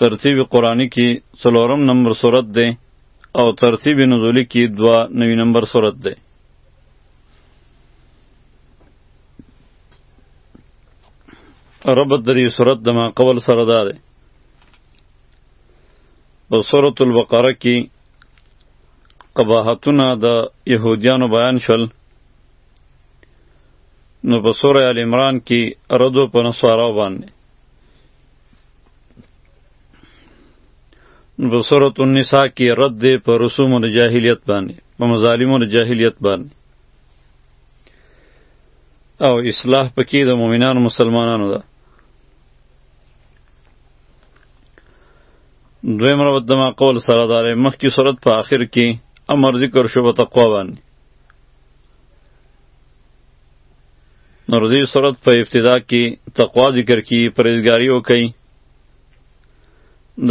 ترتیب قرآنی کی څلورم نمبر صورت ده او ترتیب نزولی کی دوا نوی نمبر صورت ده ربط دری صورت دما قول سره ده ده په صورت البقره کی قباحتونه د يهوديانو بیان شول نو په سوره ال عمران کې ردو په نصارا باندې نو په سوره النساء کې رد دی په رسوم د جاهلیت باندې په مظالمو د جاهلیت باندې او اصلاح پکې د مؤمنانو مسلمانانو ده دویم ربط دما قول سره داره مخکې صورت په آخر کې امر ذکر شو په تقوا باندې نور دې صورت په ابتدا کې تقوا ذکر کی پرېزګاری وکړي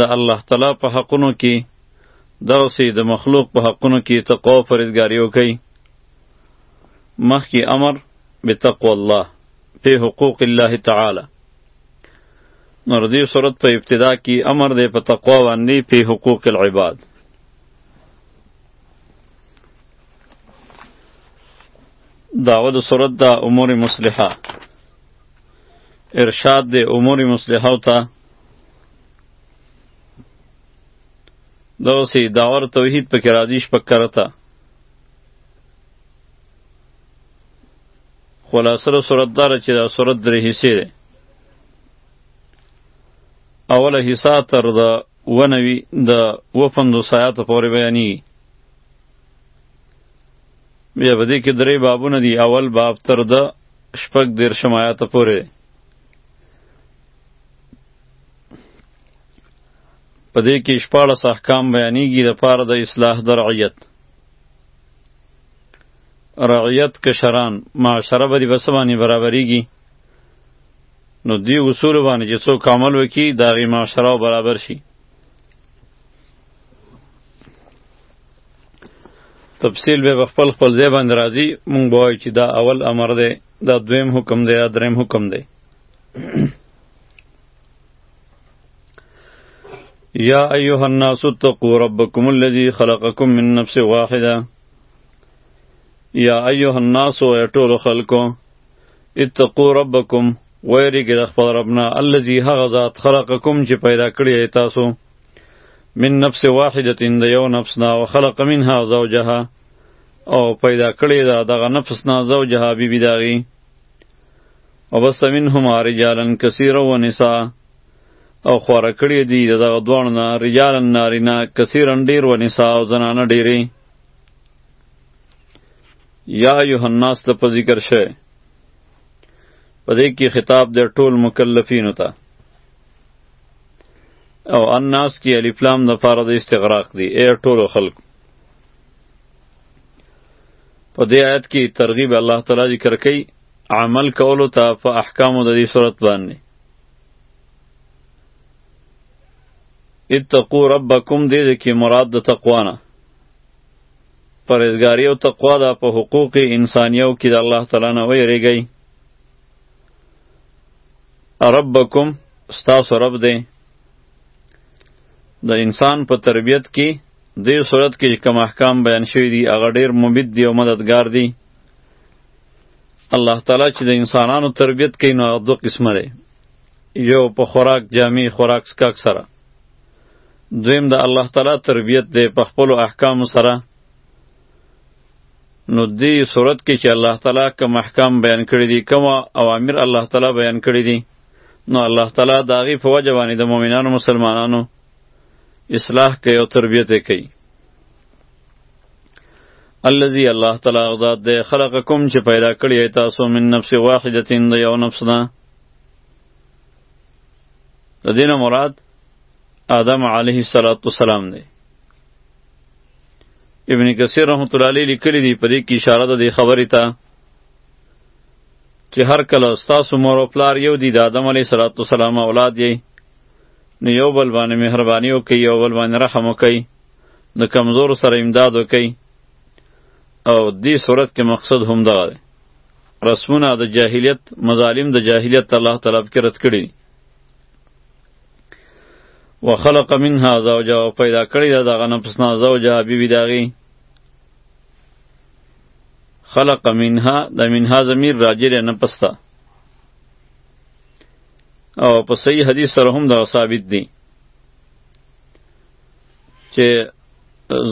د الله تعالی په حقونو کې دغه سي د مخلوق په حقونو کې تقوا پرېزګاری وکړي مخکې امر بتقوا الله په حقوق الله تعالی نور دې صورت په ابتدا کې امر دې په تقوا باندې په حقوق العباد داود صورت دا امور مصلحه ارشاد د امور مصلحه ته دوسی داور توحید پکې راځي شپک کرتا خلاصره صورت دار چې دا صورت درې حصے ده اوله حصہ تر د ونوي د و پنځوس آیاتو پورې بیانېږي بیا په دې کې درې بابونه دي اول باب تر د شپږ دېرشم آیاته پورې په دې کې شپاړس احکام بیانېږي د پاره د اصلاح د رعیت رعیت کشران معاشره به دې په څه باندې برابرېږي نو دی اصول باندې چې څوک عمل وکړي د هغې معاشره برابر شي تفصیل به په خپل خپل ځای باندې راځي مونږ به وایو چې دا اول امر دی دا دویم حکم دی دا دریم حکم دی یا ایها الناس اتقوا ربکم الذی خلقکم من نفس واحده یا ایها الناس و ټول خلکو اتقوا ربکم ویریږئ د خپل رب نه الذي هغه ذات خلقکم چې پیدا کړی یې تاسو من نفس واحدة د یو نفس نه او خلق منها زوجها او پیدا کړی دا دغه نفس نه زوجها بی بی داغي او بس منهما رجالا کثیرا و نساء او خوره کړی دی دغه دوړ نه رجالا نارینا کثیرا ډیر و نساء او زنانه ډیری یا ایه الناس ته په ذکر شوی په دې کې خطاب د ټول مکلفینو ته او الناس کې الف لام د فار د استغراق دی اے ټول خلق په دې آیت کې ترغیب الله تعالی ذکر کوي عمل کولو ته په احکامو د دې صورت باندې اتقوا ربکم دې کې مراد د تقوا نه پرهیزګاری او تقوا ده په حقوق انسانیو کې د الله تعالی نه ویریږئ ربکم ستاسو رب دی د انسان په تربیت کې دې صورت کې کوم احکام بیان شوی دي هغه ډیر مبید دی او مددگار دی الله تعالی چې د انسانانو تربیت کوي نو دوه قسمه دی یو په خوراک جامع خوراک سکاک سره دویم د الله تعالی تربیت دی په خپل احکام سره نو دې صورت کې چې الله تعالی کوم احکام بیان کړی دي کوم اوامر الله تعالی بیان کړی دي نو الله تعالی دا غي په وجه باندې د مؤمنانو مسلمانانو اصلاح کوي او تربیت کوي الذي الله تعالی غذات دی خلقکم چې پیدا کړی تاسو من نفس واحده د یو نفس نه د دینه مراد آدم علیه السلام دی ابن کثیر رحمت الله علیه لیکلی دی په دې کې اشاره ده د خبرې ته چې هر کله ستاسو مور او پلار یو دی د آدم علیه السلام اولاد یې نو یو بل باندې مهرباني وکړي یو بل باندې رحم وکړي د کمزور سره امداد وکړي او دې صورت کې مقصد هم دغه دی رسمونه د جاهلیت مظالم د جاهلیت الله تعالی کې رد کړي وخلق منها زوجها او پیدا کړی دا دغه نفس نه زوجها بیبي داغي خلق منها د منها ضمیر راجع نه پستا او په صحیح حدیث سره هم دا ثابت دی چې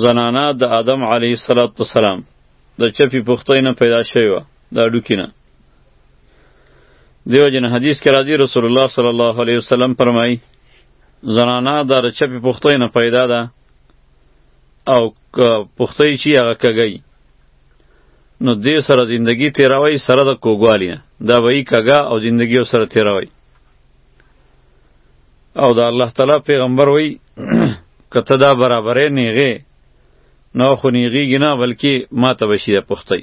زنانا د آدم علیه السلام د چپی پختې نه پیدا شوی و دا ډوکینه دیو جن حدیث کې راځي رسول الله صلی الله علیه وسلم فرمایي زنانا دا د چپې پښتۍ نه پیدا ده او پښتۍ چې هغه کږی نو دې سره زندگی تیروي سره د کوګوالی نه دا وایي کږه او زندگی سره تیروي او دا الله تعالی پیغمبر وایي کته دا برابرې نیغه نو خو نیغیږي نه بلکې ما ته بشي د پښتۍ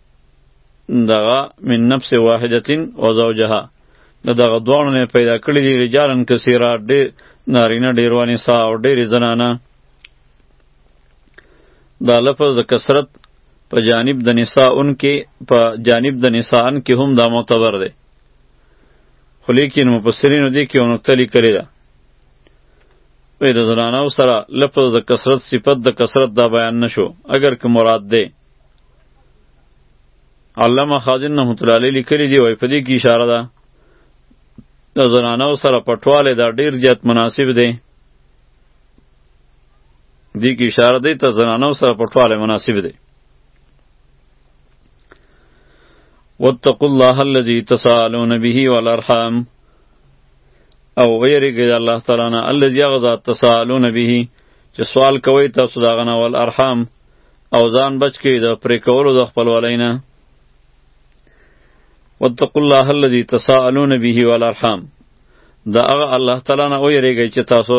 دغه من نفس واحدتین و زوجها د دغه دواړو نه پیدا کړي دي رجالن کثیره ډېر نارینه ډېروانې سا او ډېرې زنانه دا لفظ د کثرت په جانب د نساء ان کې په جانب د نساء ان کې هم دا معتبر دی خو لیکن مفسرینو دې کې یو نکته لیکلې ده وی د زنانو سره لفظ د کثرت صفت د کثرت دا بیان نشو اگر که مراد دی علامه خازن نه متلالی لیکلی دی وای په دې کې اشاره ده د زنانو سره پټواله دا ډیر زیات مناسب دی دې کې اشاره دی ته زنانو سره پټواله مناسب دی واتقوا الله الذي تسالون به والارحام او ویریږي الله تعالی نه الذي غزا تسالون به چې سوال کوي تاسو دا غنه والارحام او ځان بچ کړئ د پرې کولو د خپلوالۍ نه واتقوا الله الذي تساءلون به والارحام دا هغه الله تعالی نه ویریږئ چې تاسو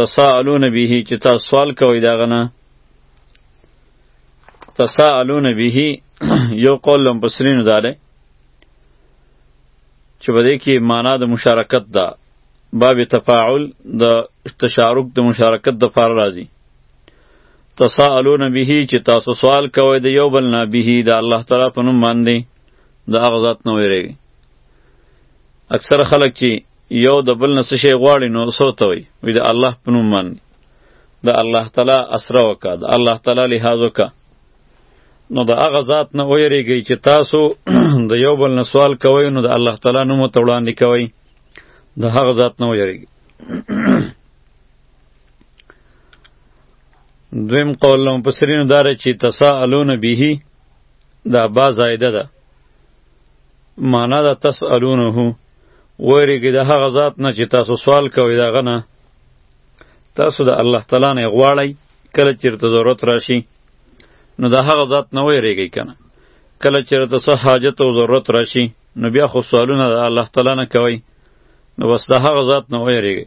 تساءلون به چې تاسو سوال کوئ د هغه نه تساءلون به یو قول لم بسرینو دا دی چې په دې کې معنا د مشارکت ده باب تفاعل د تشارک د مشارکت د پار راځي تساءلون به چې تاسو سوال کوئ د یو بل نه به د الله تعالی په نوم باندې د هغه ذات نه ویریږي اکثر خلک چې یو د بل نه څه شی غواړي نو څه ورته وایي وایي د الله په نوم باندې د الله تعالی اسره وکړه د الله تعالی لحاظ وکړه نو د هغه ذات نه ویریږئ چې تاسو د یو بل نه سوال کوئ نو د الله تعالی نوم ورته وړاندې کوئ د هغه ذات نه ویریږئ دویم قول له مفسرینو دا دی چې تساءلون به دا با زایده ده معنا دا تسألونه ویریږي د هغه ذات نه چې تاسو سوال کوئ د هغه نه تاسو د الله تعالی نه غواړئ کله چېرته ضرورت راشي نو د هغه ذات نه ویریږئ که نه کله چېرته څه حاجت او ضرورت راشي نو بیا خو سوالونه د الله تعالی نه کوئ نو بس د هغه ذات نه ویریږئ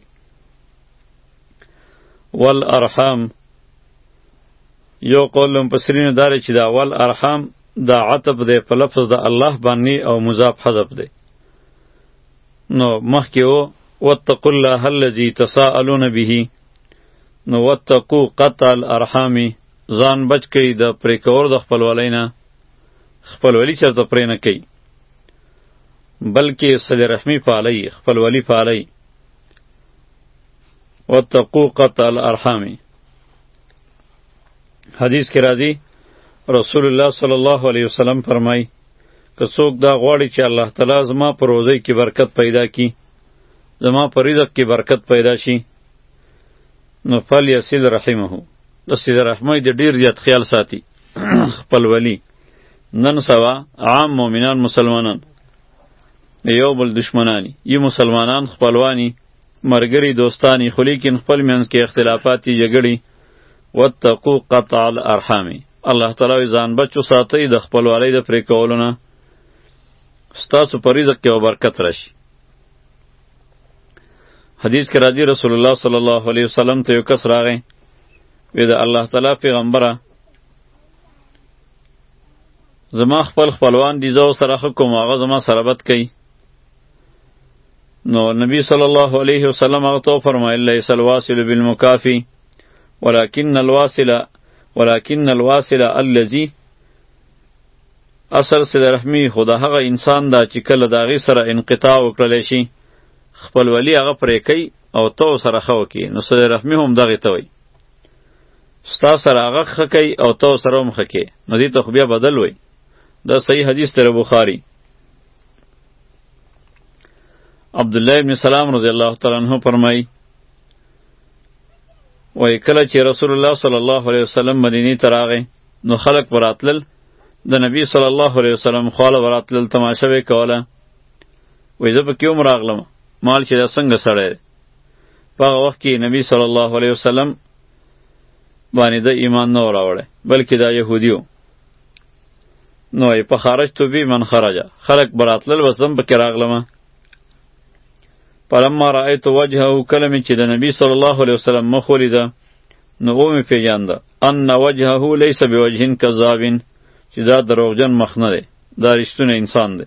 ول ارحام یو قول مفسرین دار چې دا ول ارحام دا عتب دی په لفظ د الله باندې او مضاف حذف دی نو مخکې و واتقوا الله الذي تساءلون به نو واتقوا قطع الارحام ځان بچ کړئ د پرې کور د خپلوالۍ نه خپلولی چرته پرې نه کوي بلکې صله رحمي پالئ خپلولی پالئ وتقو قطع الارحام حدیث کې راځي رسول الله صلی الله علیه وسلم فرمای که څوک دا غواړي چې الله تعالی زما پر روزي کې برکت پیدا کړي زما پر رزق کې برکت پیدا شي نو فل یسل رحمه د سید رحمه د ډیر زیات خیال ساتي خپل ولی نن سوا عام مؤمنان مسلمانان د یو بل دشمنانی یی مسلمانان خپلوانی مرګری دوستانی خو لیکن خپل منځ کې اختلافاتی جګړی واتقوا قطع الارحام الله تعالی ځان بچو ساتي د خپلوالۍ د پرې کولو نه ستاسو په رزق کې برکت راشي حدیث کې راځي رسول الله صلی الله علیه وسلم ته یو کس راغی وی د الله تعالی پیغمبره زما خپل خپلوان دي زه سره ښه کوم هغه زما سره بد کوي نو نبی صلی الله علیه وسلم هغه ته فرمایل لیس الواصل بالمکافی ولكن الواصل ولكن الواصل الذي اثر سره رحمی خدا هغه انسان دا چې کله داغي سره انقطاع وکړل شي خپل ولی هغه پرې کوي او تو سره خو کې نو سره رحمی هم دغه ته وي ستا سره هغه ښه کوي او ته سره هم ښه کوې نو دې ته خو بیا بدل وایي دا صحیح حدیث تر بخاری عبد الله ابن سلام رضی الله تعالی عنہ فرمای وای کله چې رسول الله صلی الله علیه وسلم مدینه ته راغی نو خلق براتلل د نبی صلی الله علیه وسلم خواله براتلل تماشه وکوله وای زه په کیوم راغلم مال چې دا څنګه سړی په هغه وخت کې نبی صلی الله علیه وسلم باندې د ایمان نه راوړی بلکې دا یهودیو نو یې په خارج تو بی من خرجه خلق براتلل وسم پکې راغلم پرما رأیت وجهه کلم چې د نبی صلی الله علیه وسلم مخ ولیده نو و مې پیژانده ان وجهه لیس بوجهن کذابین چې دا دروغجن مخ نه دی دا رښتونه انسان دی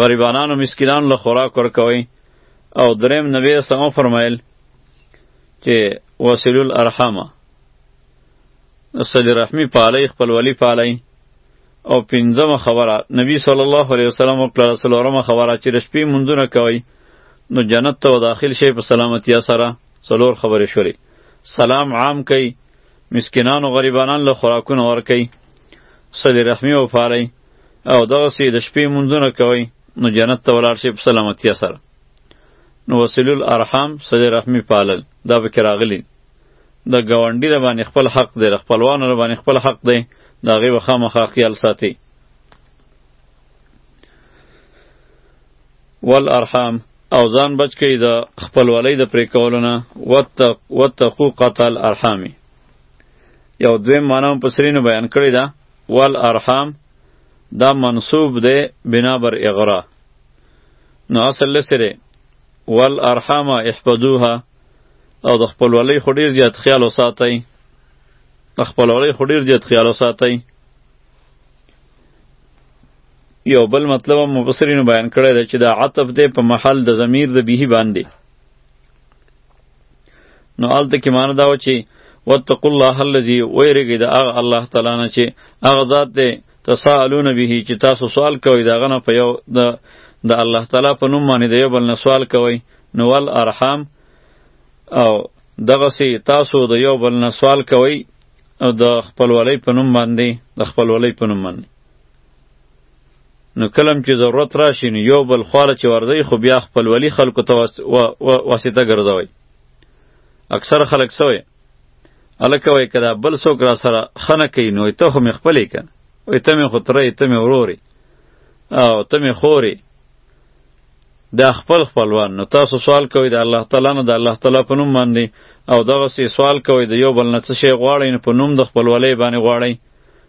غریبانانو مسکینانو له خوراک ورکوي او دریم نبی اسلام فرمایل چې وسیل الارحام صلی رحمی پالی خپل ولی پالی او پنځمه خبره نبی صلی الله علیه وسلم او کله سلورمه خبره چې رشپی منځونه کوي نو جنت ته داخل شي په سلامتی سره سلور خبره شوري سلام عام کوي مسکینانو غریبانان له خوراکونو ورکوي صلی رحمی او پالی او دغه سي د شپې منځونه کوي نو جنت ته ولاړ شي په سلامتیا سره نو وسیل الارحام سره رحمی پالل دا به کراغلی د گاونډي ر باندې خپل حق دی د خپلوانو ر باندې خپل حق دی دا غي وخا مخا خیال ساتي والارحام او ځان بچ کړئ د خپلولۍ د پرې کولو نه وتقو قطع الارحامي یو دویم معنی هم په سرینو بیان کړې ده والارحام دا منصوب دی بنا بر اغرا نو اصل لسره والارحام احفظوها او د خپلولۍ خو ډېر زیات خیال وساتئ د خپلولۍ خو ډېر زیات خیال وساتئ یو بل مطلب هم مفسرینو بیان کړی دی چې دا عطف دی په محل د ضمیر د بیهی باندې نو آلته کې معنی دا و چې واتقوا الله الذي ويرګي د هغه الله تعالی نه چې هغه ذات دی تسالون به چې تاسو سوال کوئ دا غنه په یو د د الله تعالی په نوم باندې د یو بل نه سوال کوئ نو ول ارحام او دغه سي تاسو د یو بل نه سوال کوئ او د خپلولۍ په نوم باندې د خپلولۍ په نوم باندې نو کلم چې ضرورت راشي نو یو بل خواله چې ورځي خو بیا خپل ولی خلکو ته واسطه ګرځوي اکثر خلک سوی الکه وای کدا بل څوک را سره خنه کوي نو ته هم خپلې کن وې ته مې خطرې ته مې وروري او ته مې خوري دا خپل خپلوان نو تاسو سوال کوئ د الله تعالی نه د الله تعالی په نوم باندې او دغسې سوال کوئ د یو بل نه څه شی غواړئ نو په نوم د خپلولۍ باندې غواړئ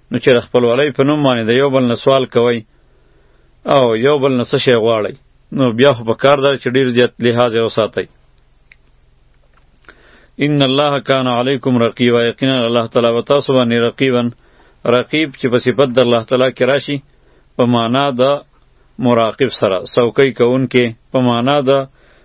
نو چې د خپلوالۍ په نوم باندې د یو بل نه سوال کوئ او یو بل نه څه شی غواړئ نو بیا خو په کار ده چې ډېر زیات لحاظ یې وساتئ ان الله کان علیکم رقیبا یقینا الله تعالی و تاسو باندې رقیبا رقیب چې په صفت د الله تعالی کې راشي په معنا د مراقب سره څوکۍ کوونکې په معنا د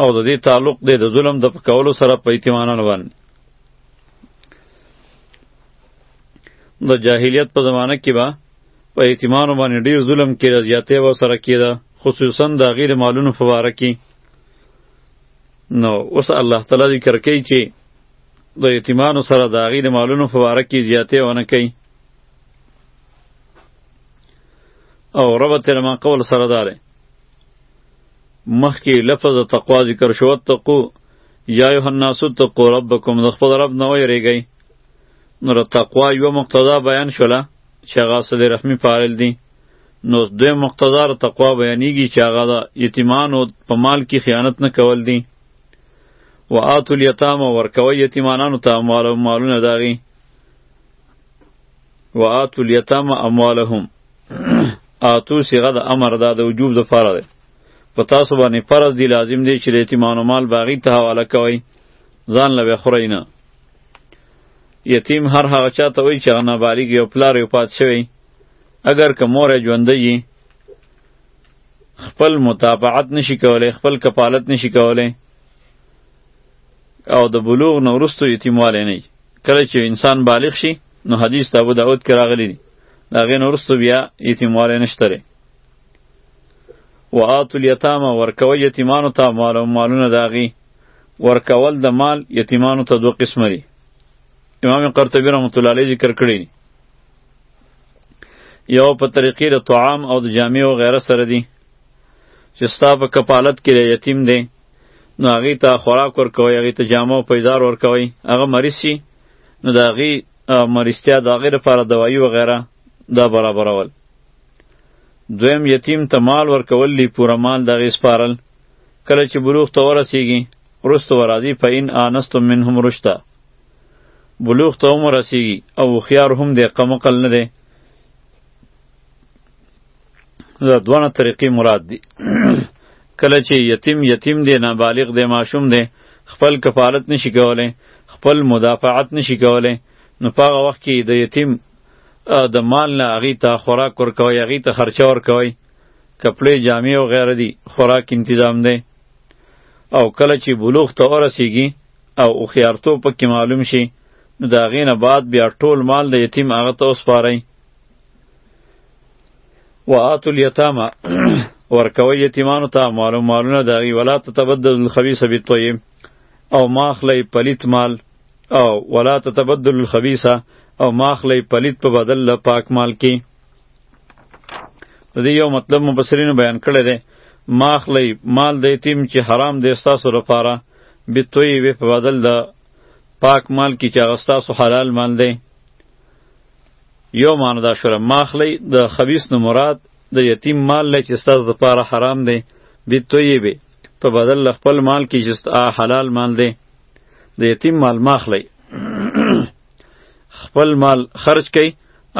او د دې تعلق دی د ظلم د پکولو سره په ایتمانانو باندې د جاهلیت په زمانه کې به په ایتمانو باندې ډیر ظلم کېده زیاتی به سره کېده خصوصا د هغې د مالونو په باره کې نو اوس الله تعالی ذکر کوي چې د یتیمانو سره د هغې د مالونو په باره کې زیاتی ونه کوي او ربط یې له ما قول سره دا دی مخکې لفظ د تقوا ذکر شو وتقو یا ایها الناس اتقوا ربکم د خپل رب نه ویریږئ نو د تقوا یوه مقتضا بیان شوله چې هغه صلې رحمي فاعل دي نو دوی مقتضا د تقوا بیانیږي چې هغه د یتیمانو په مال کې خیانت نه کول دي و آتو الیتام ورکوي یتیمانانو ته اموال مالونه داغي و آتو الیتام اموالهم آتو صیغه د امر ده د وجوب د فاره ده په تاسو باندې فرض دی لازم دی چې د یتیمانو مال باغی ته حواله کوئ ځان له به خورئ نه یتیم هر هغه چا ته وایي چې هغه نابالغ یو پلار یې وفات شوی اګر که مور یې ژوندی وي خپل متابعت نشي کولی خپل کفالت نشي کولی او د بلوغ نه وروسته یتیموالی نه کله چې انسان بالغ شي نو حدیث ته ابو داود کې راغلی دی د هغې نه وروسته بیا یتیموالی نشته و آتو الیتامه ورکوی یتیمانو ته مال او مالونه داغي ورکول د مال یتیمانو ته دوه قسمه دي امام قرطبی رحمت الله علیه ذکر کړی یو په طریقې د طعام او د جامع او غیره سره دي چې ستا په کفالت کې یتیم دی نو هغې ته خوراک ورکوي هغې ته جامه او پیزار ورکوي هغه مریض شي نو د هغې مریضتیا د هغې لپاره دوایي وغیره دا برابرول دویم یتیم ته مال ورکول لی پوره مال دغه سپارل کله چې بلوغ ته ورسیږي رست ورازی په ان انستم منهم رشدا بلوغ ته هم رسیږي او خيار هم دی قمقل نه دی دا دوه طریقې مراد دي کله چې یتیم یتیم دی نابالغ دی ماشوم دی خپل کفالت نشي کولای خپل مدافعت نشي کولای نو په هغه وخت کې د یتیم د مال نه هغې ته خوراک ورکوئ هغې ته خرچه ورکوئ کپړې جامې او غیره دي خوراک انتظام دی او کله چې بلوغ ته ورسیږي او هوښیارتوب پکې معلوم شي نو د هغې نه بعد بیا ټول مال د یتیم هغه ته وسپارئ و آتو الیتامه ورکوئ یتیمانو ته مالو مالونه د هغې ولا تتبدل الخبیث بالطیب او ماخلی پلیت مال او ولا تتبدل الخبيثه او ماخلی پلیت په بدل له پاک مال کې د دې یو مطلب مبصرینو بیان کړی دی ماخلی مال د یتیم چې حرام دی ستاسو لپاره بتوی وی په بدل د پاک مال کې چې هغه ستاسو حلال مال دی یو معنی دا شوه ماخلی د خبیث نه مراد د یتیم مال لای چې ستاسو لپاره حرام دی بتوی به په بدل خپل مال کې چې حلال مال دی د یتیم مال ماخلی خپل مال خرج کړئ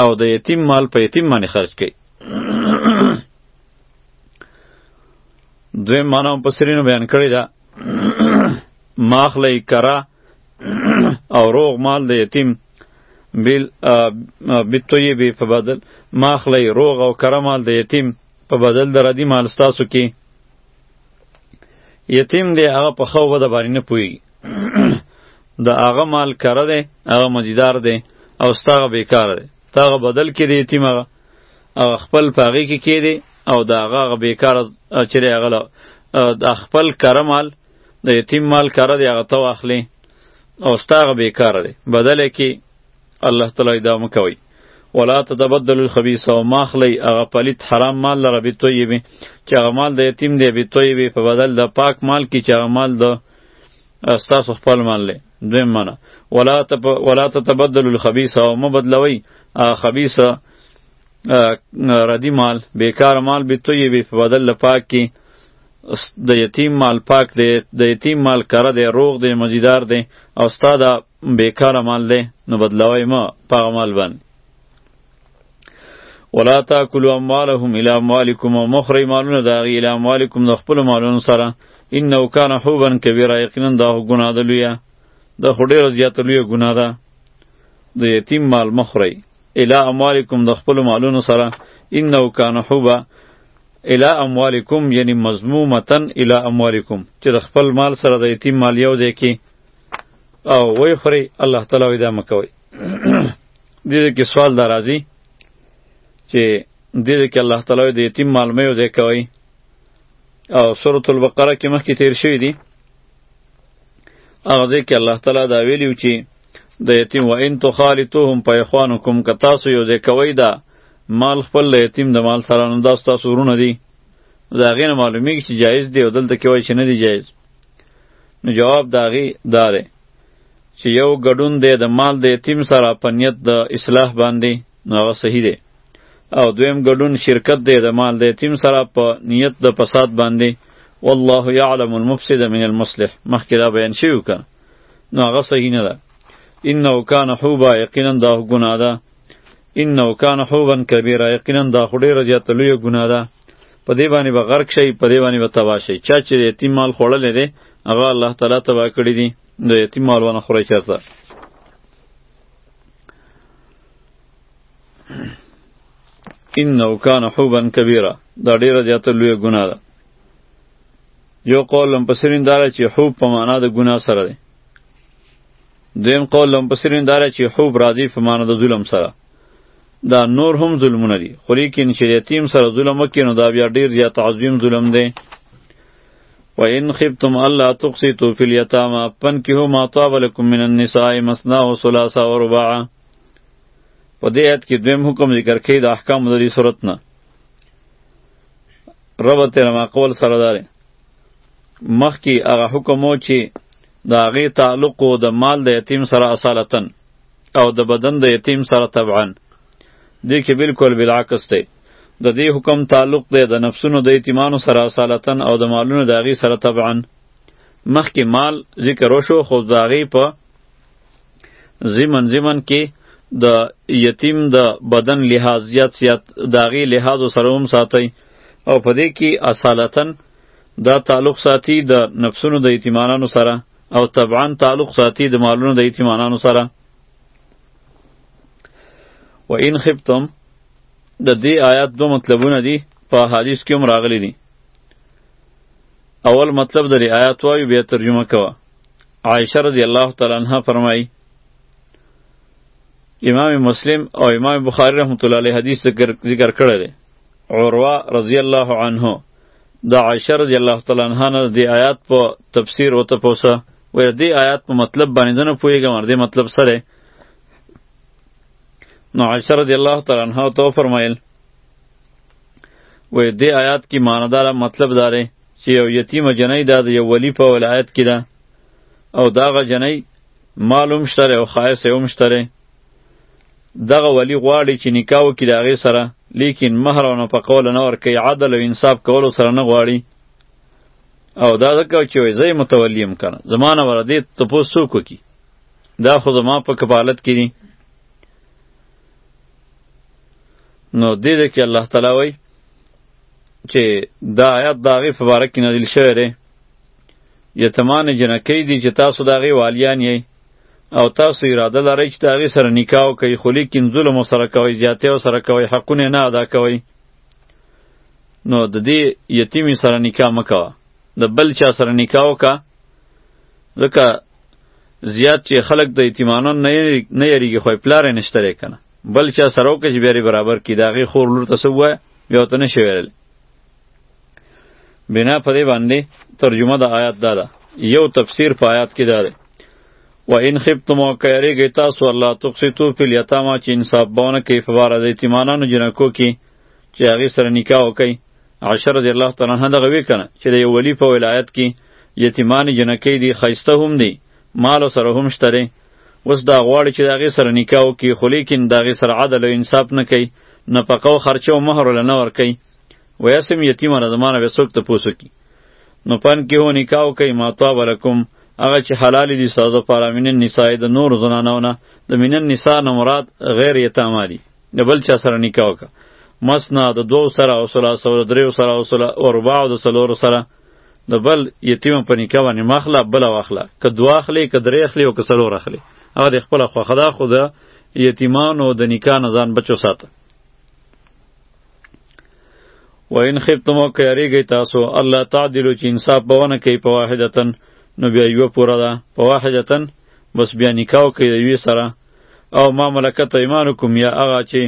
او د یتیم مال په یتیم باندې خرج کړئ دوی معنا هم پسرینو بیان کړی ده ماخلی کرا او روغ مال د یتیم بیل بیتوی بی په بدل ماخلی روغ او کرا مال د یتیم په بدل د ردی مال ستاسو کې یتیم دی هغه په خو بده باندې نه پوي د هغه مال کړه دی هغه مزیدار دی او ستاغه بیکار دی تاغه بدل کې دی یتیم هغه او خپل پاغي کې کې دی او دا هغه بیکار چره هغه د خپل کړه مال د یتیم مال کړه دی هغه تو اخلي او ستاغه بیکار دی بدل کې الله تعالی دا مکوي ولا تتبدل الخبيث او ماخلی هغه پلیت حرام مال لره به توی به چې هغه مال د یتیم دی به توی به په بدل د پاک مال کې چې هغه مال د استاسو خپل مال له دوی منه ولا تب ولا تتبدل الخبيث او مبدلوي خبيث ردی مال بیکار مال به توی به په بدل د پاک کې د یتیم مال پاک دی د یتیم مال کره دی روغ دی مزیدار دی او ستا د بیکاره مال دی نو بدلوی ما په هغه مال باندې ولا تاکلوا اموالهم الی اموالکم او مخری مالونه د هغې الی اموالکم د خپلو مالونو سره انه کان حوبا کبیره یقینا دا ګناه ده لویه دا خو ډېره زیاته لویه ګناه ده د یتیم مال مخری الی اموالکم د خپلو مالونو سره انه کان حوبا الی اموالکم یعنی مضمومتا الی اموالکم چې د خپل مال سره د یتیم مال یو دی کې او وای خوري الله تعالی وې دا مکوي دې کې سوال درازي چې دې کې الله تعالی دې یتیم مال مې وځي کوي او سورۃ البقره کې مخکې تیر شوی دی هغه ځکه الله تعالی دا ویلیو چې د یتیم و ان تخالطوهم په اخوانکم که تاسو یو ځای کوئ دا مال خپل د یتیم د مال سره نو دا ستاسو ورونه دي د هغې نه معلومیږي چې جایز دی او دلته کې وایي چې نه دی جایز نو جواب داغي داره چې یو ګډون دی د مال د یتیم سره په نیت د اصلاح باندې نو هغه صحیح دی او دویم ګډون شرکت دی د مال د یتیم سره په نیت د فساد باندې والله یعلم المفسد من المصلح مخکې دا بیان شوی وکړه نو هغه صحیح نه ده انه کان حوبا یقینا دا ګناه ده انه کان حوبا کبیره یقینا دا خو ډیره زیاته لویه ګناه ده په دې باندې به غرق شي په دې باندې به تباه شي چا چې د یتیم مال خوړلی دی هغه الله تعالی تباه کړی دی د یتیم مال ونه خورئ چېرته انه کان حوبا کبیره دا ډیره زیاته لویه ګناه ده یو قول هم پسرین داره چې حوب په معنا د ګناه سره دی دویم قول لم پسرین داره چې حب راضی په معنی د ظلم سره دا نور هم ظلمونه دي خو لیکن چې یتیم سره ظلم وکړي نو دا بیا ډیر زیات عظیم ظلم دی و ان خفتم الله تقسطوا فی الیتاما فانکحوا ما طاب لكم من النساء مثنى وثلاث ورباع په دې آیت کې دویم حکم ذکر کړي د احکام د دې صورت نه ربط ما قول سره داره مخکې هغه حکم و چې د هغې تعلق و د مال د یتیم سره اصالتا او د بدن د یتیم سره طبعا دې کې بالکل بالعکس دی د دې حکم تعلق دی د نفسونو د یتیمانو سره اصالتا او د مالونو د هغې سره طبعا مخکې مال ذکر وشو خو د هغې په زمن زمن کې د یتیم د بدن لحاظ زیات زیات د هغې لحاظ سره هم ساتئ او په دې کې اصالتا دا تعلق ساتي د نفسونو د یتیمانانو سره او طبعا تعلق ساتي د مالونو د یتیمانانو سره و ان خفتم د دې آیات دو مطلبونه دي په حدیث کې هم راغلي دي اول مطلب د آیات وایو بیا ترجمه کوه عائشه رضی الله تعالی عنها فرمایي امام مسلم او امام بخاری رحمت الله علیه حدیث ذکر کړی دی عروه رضی الله عنه د عائشه رضی الله تعالی عنها نه د آیات په تفسیر او ته پوسه و دې آیات په مطلب باندې نه پوهیږم ور دې مطلب سره نو عائشه رضی الله تعالی عنها تو فرمایل و دې آیات کې معنی دار مطلب داره چې یو یتیمه جنۍ دا د یو ولی په ولایت کې ده او داغه جنۍ معلوم شتره او خایسه هم شتره دغه ولی غواړي چې نکاح وکړي د هغې سره لیکن مهر او نفقوله نه ورکوي عدل او انصاف کولو سره نه غواړي او دا ځکه چې وایي زه یې متولي یم که نه زما نه به دې تپوس څوک وکړي دا خو زما په کفالت کې دي نو دې ده کې الله تعالی وایي چې دا آیات د هغې په باره کې نازل شوی دی یتمان جنکۍ دي چې تاسو د هغې والیان یئ او تاسو اراده لرئ چې د هغې سره نکاح وکړئ خو لیکن ظلم ورسره کوئ زیاتی ورسره کوئ حقونه نه ادا کوئ نو د دې یتیمې سره نکاح مه کوه د بل چا سره نکاح وکړه ځکه زیات چې خلک د یتیمانو نه نه یریږي خو پلار یې نشته دی که نه بل چا سره وکړه چې بیا برابر کړي د هغې خور لور ته څه ووایه بیا ورته نشي ویلی بنا په دې باندې ترجمه د آیات دا ده یو تفسیر په آیات کې دا ده و ان خفتم او کیریږئ تاسو الله تقسطو فی الیتاما چې انصاف بونه کوي په باره د یتیمانانو جنکو کې چې هغې سره نکاح وکړي عایشه رضی الله تعالی عنها دغه وی کنه چې د یو ولی په ولایت کې یتیمان جنکې دي خیسته هم دي مال سره هم شته اوس دا غواړي چې دغه سره نکاح وکړي خو لیکن دغه سره عدل او انصاف نه کوي نفقه او خرچه او مهر لنه ور کوي ویسم یتیمه نه زمانه به څوک ته پوسو کی نو پن کې هو نکاو کوي ما طاب لکم هغه چې حلال دي سازه پاره مینن نساء د نور زنانو نه د مینن نساء نه مراد غیر یتامه دي د بل چا سره نکاو کا مسنا د دوو سره او سره سره دریو سره او سره او ربع د سلور سره د بل یتیم په نکاح باندې مخله بل واخله که دوا اخلي که درې اخلي او که سلور اخلي هغه د خپل خوخه ده خو د یتیمانو د نکاح نه ځان بچو ساته و ان خفتم او که یریږئ تاسو الله تعدلو چې انصاف به ونه کوي په واحدتن نو بیا یوه پوره ده په واحدتن بس بیا نکاح کوي د یوې سره او ما ملکت ایمانکم یا هغه چې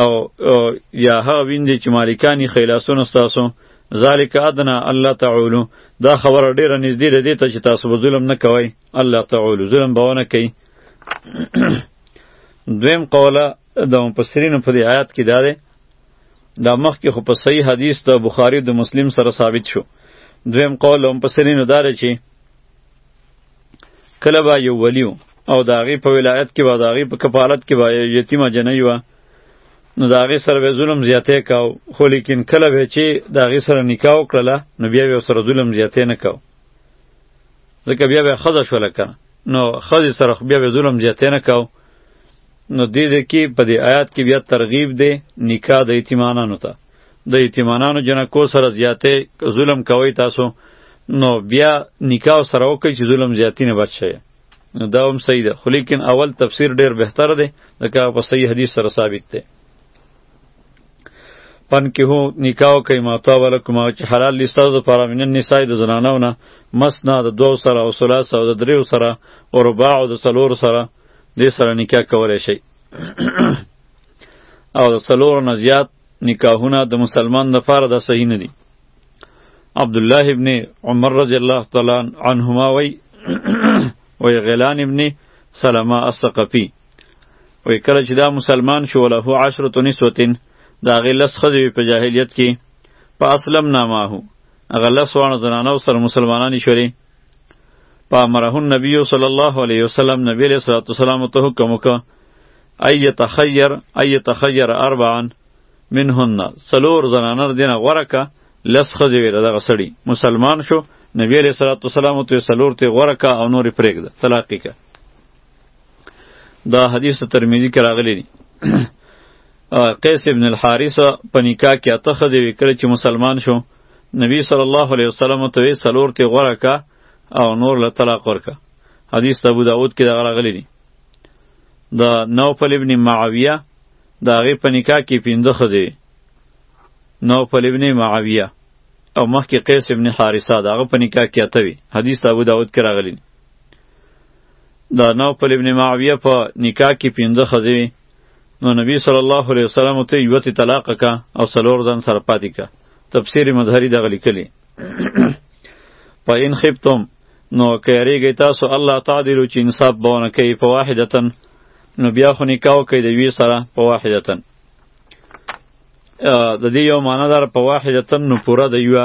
او, او یا هغه ویندې چې مالکانی خیلاسونه ستاسو ذالک ادنا الله تعالی دا خبره ډیره نږدې ده دې ته چې تاسو به ظلم نه کوئ الله تعالی ظلم به ونه کوي دویم قوله د مفسرینو په دې آیات کې دا دی دا مخکې خو په صحیح حدیث د بخاری د مسلم سره ثابت شو دویم قول هم په سرینو دا دی چې کله به یو ولیو او د هغې په ولایت کې به د هغې په کفالت کې به یتیمه جنۍ وه نو د هغې سره به ظلم زیاتی کاو خو لیکن کله به چې د هغې سره نکاح وکړله نو بیا به سره ظلم زیاتی نه کاو ځکه بیا به ښځه شوله که نو ښځې سره بیا به ظلم زیاتی نه کاو نو دې دې کې په دې آیات کې بیا ترغیب دی نکاح د یتیمانانو ته د یتیمانانو جنکو سره زیاتې ظلم کوي تاسو نو بیا نکاح سره وکړئ چې ظلم زیاتی نه بچ شي نو دا هم صحیح ده خو لیکن اول تفسیر ډیر بهتر دی ځکه په صحیح حدیث سره ثابت دی پن کې هو نکاو کوي ما تا ولکم چې حلال لستاو د پاره من النساء د زنانو نه مسنا د دوو سره او ثلاث او د دریو سره او رباع او د څلور سره دې سره نکاح کولای شي او د څلور نه زیات نکاحونه د مسلمان لپاره د صحیح نه دي عبد الله ابن عمر رضی الله تعالی عنهما وی وی غلان ابن سلمہ الثقفی وی کله چې دا مسلمان شو له عشرة نسوتین د هغې لس ښځې وې په جاهلیت کې په اسلم ناماه هغه لس واړه زنانو سره مسلمانانې شولې په امره نبی صلی الله علیه وسلم نبی علیه صلات وسلام ته حکم وکړه ای تخیر ای تخیر اربعا منهن څلور زنانه دینه غوره که لس ښځې وې دغه سړي مسلمان شو نبی علیه صلات وسلام ته څلور ته غوره که او نورې پرېږده طلاق یې که دا حدیث ترمذی کې راغلی دی قیس ابن الحارث په نکاح کې اته خدي وکړ چې مسلمان شو نبی صلی الله علیه وسلم ته وی سلور تی غره کا او نور له طلاق ورکا حدیث ابو داود کې دا راغلی دی دا نوفل ابن معاویه دا غی په نکاح کې پینځه خدي نوفل ابن معاویه او مخکې قیس ابن حارثه دا غی په نکاح کې اته وی حدیث ابو داود کې راغلی دی د نوفل ابن معاویه په نکاح کې پنځه ښځې وې نو نبی صلی الله علیه وسلم ته یوه تې طلاق کا او څلور ځان سره پاتې کا تفسیر مظهری دغه لیکلی په ان خفتم نو که یریږئ تاسو الله تعدلو چې انصاف به ونه کوي په واحدتن نو بیا خو نکاح وکړئ د یوې سره په واحدتن د دې یو معنی داره په واحدتن نو پوره د یوه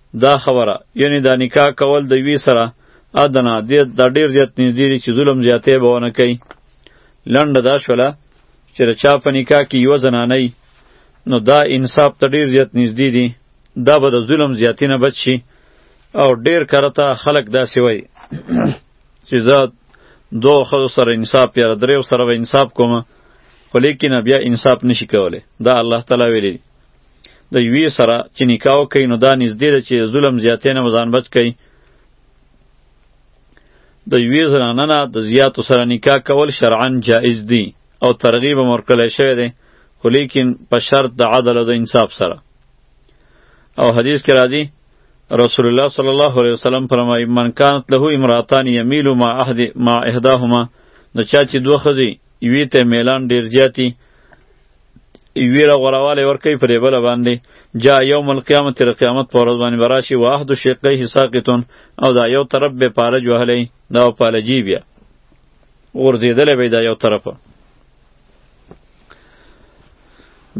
دا خبره یعنی دا نکاح کول د وی سره ادنا د دا ډیر زیات نږدې دي چې ظلم زیاتې به ونه کوي لنډه دا شوله چې د چا په نکاح کې یو زنانه نو دا انصاف ته ډیر زیات نږدې دي دا به د ظلم زیاتې نه بچ شي او ډیر کرته خلک داسې وای چې زه دو خزو سره انصاف یا دریو سره به انصاف کوم خو لیکنه بیا انصاف نشي کولی دا الله تعالی ویلی د یوې سره چې نکاح کوي نو دا نږدې ده چې ظلم زیاتې نه ځان بچ کوي د یوې زنانه نه د زیاتو سره نکاح کول شرعا جایز دی او ترغیب هم ورکړی شوی دی خو لیکن په شرط د عدل او د انصاف سره او حدیث کې راځي رسول الله صلی الله علیه وسلم فرمایي من کانت له امراتان یمیل ما احد ما احداهما د چا چې دوه ښځې یوې ته میلان ډیر زیاتی ویره غوروالی ورکوي پرې بله باندې جا یوم القیامت تر قیامت په ورځ باندې به راشي و احد شقیه ساقطون او دا یو طرف به پالج وهلی دا به پالجي بیا غورځېدلی به دا یو طرفه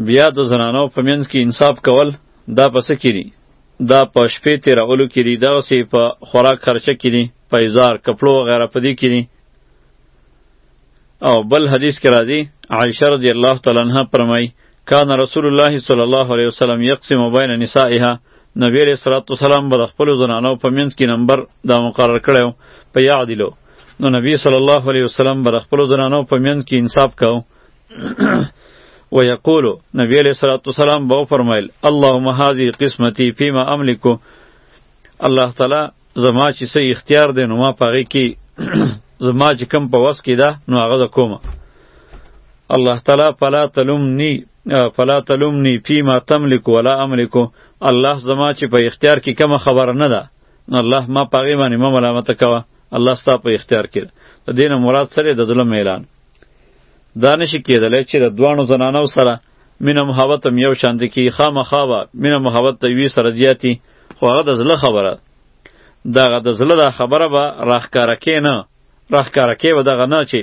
بیا د زنانو په منځ کې انصاف کول دا په څه کې دي دا په شپې تېرولو کې دي دغسې په خوراک خرچه کې دي په اظهار کپړو وغیره په دې کې دي او بل حدیث کې راځي عائشه رضی الله تعالی عنها فرمایي کان رسول الله صلی الله علیه وسلم یقسم بین نسائها نبی علیہ الصلوۃ والسلام بر خپل زنانو په منځ کې نمبر دا مقرر کړو په یعدلو نو نبی صلی الله علیه وسلم بر خپل زنانو په منځ کې انصاف کاو و یقول نبی علیہ الصلوۃ والسلام بو فرمایل اللهم هذه قسمتی فيما املکو الله تعالی زما چې څه اختیار دی نو ما په هغې کې زما چې کم په وس کې ده نو هغه زه کوم الله تعالی فلا تلومني فلا تلومني فيما تملك ولا املك الله زما چې په اختیار کې کومه خبره نه ده نو الله ما په هغې باندې مه ملامته کوه الله ستا په اختیار کې د دې نه مراد سره د ظلم اعلان دا نشي کېدلی چې د دواړو زنانو سره مینه محبت هم یو شان دي کی خامخا به مینه محبت د یوې سره زیاتي خو هغه د زړه خبره دغه د زړه دا خبره به راښکاره کې نه راښکاره کې به دغه نه چې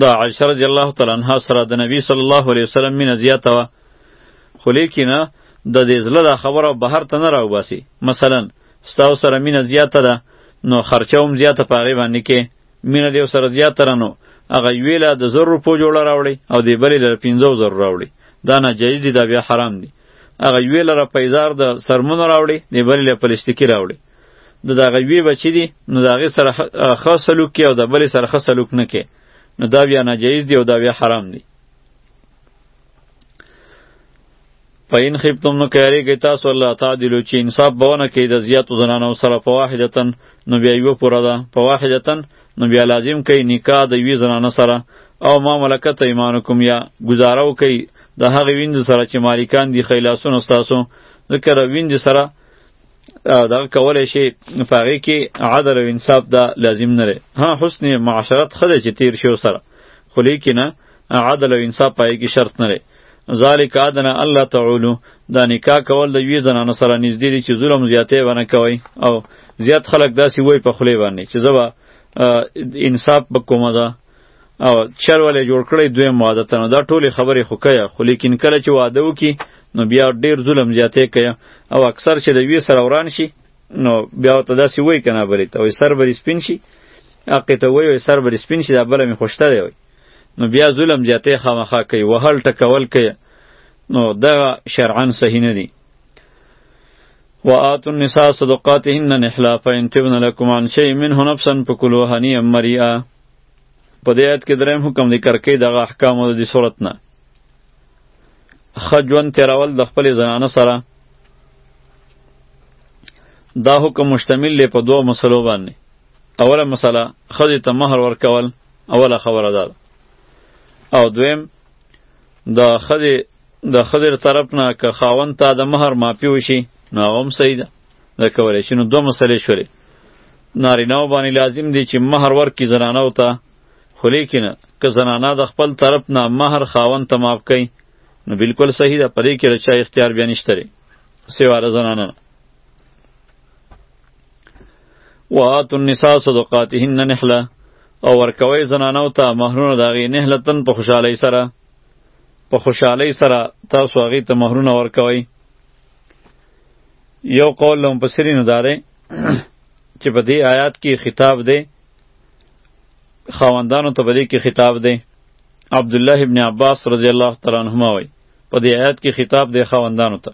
د عایشه رضی الله تعالی عنها سره د نبی صلی الله علیه وسلم مینه زیاته وه خو لیکنه د دې زړه دا خبره بهر ته نه راوباسي مثلا ستاسو سره مینه زیاته ده نو خرچه هم زیاته په هغې باندې کې مینه دیو سره زیاتره نو هغه یوې له د زر روپو جوړه راوړي او د بلې له پنځو زر راوړي دا ناجایز دي دا بیا حرام دي هغه یوې لره پیزار د سرمنو راوړي د بلې له پلستیکي راوړي د دغه یوې بچی دي نو د هغې سره ښه سلوک کې او د بلې سره ښه سلوک نه کې نو دا بیا ناجایز دي او دا بیا حرام دي پاین خفتم نو کاری گئی تاسو الله تعالی چې انصاف بونه کې د زیاتو زنانو سره په واحدتن نو بیا یو پوره ده په واحدتن نو بیا لازم کوي نکاح د وی زنانه سره او ما ملکت ایمانکم یا گزارو کوي د هغه ویند سره چې مالکان دی خیلاسون استاسو ذکر ویند سره دغه کولای شي په هغې کې عدل او انصاف دا لازم نه دی ها حسن معاشرت ښه دی چې تیر شو سره خو لیکي نه عدل او انصاف پای کې شرط نه دی ذالک ادنا الله تعالی دا نکاح کول د یوې زنانه سره نږدې دي چې ظلم زیاتې ونه کوي او زیات خلک داسې وای په خولې باندې چې زه به انصاف به کومه ده او چل ولې جوړ کړی دوی مواده ته نو دا ټولې خبرې خو کوي خو لیکن کله چې واده وکړي نو بیا ډیر ظلم زیاتی کوي او اکثر چې د وی سره وران شي نو بیا ته داسې وای کنه بری ته وای سر بری سپین شي اقې ته وای وای سر بری سپین شي دا بل می خوشته دی وای نو بیا ظلم زیاتی خامخا کوي وهل ټکول کوي نو دا شرعن صحیح نه دی وآتوا النساء صدقاتهن نحلا فإن تبن لكم عن شيء منه نفسا فكلوا هنيئا مريئا په دې آیت کې دریم حکم ذکر کوي دغه احکامو د دې صورت نه ښه ژوند تېرول د خپلې زنانه سره دا حکم مشتمل دی په دوو مسلو باندې اوله مسله ښځې ته مهر ورکول اوله خبره ده او دویم د ښځې د خضر طرف نه که خاوند ته د مهر مافي وشي نو هغه هم صحیح ده دا کولی شي نو دوه مسلې شولې نارینهو باندې لازم دی چې مهر ورکړي زنانو ته خو لیکنه که زنانه د خپل طرف نه مهر خاوند ته معاف کوي نو بالکل صحیح ده په دې کې د چا اختیار بیا نشته دی سوا د زنانه نه وآتوا النساء صدقاتهن نحله او ورکوي زنانو ته مهرونه د هغې نهلتن په خوشحالۍ سره په خوشحالۍ سره تاسو هغې ته مهرونه ورکوئ یو قول له مفسرینو دا دی چې په دې آیات کې خطاب دی خاوندانو ته په دې کې خطاب دی عبدالله ابن عباس رضی الله تعالی عنهما وایي په دې آیات کې خطاب دی خاوندانو ته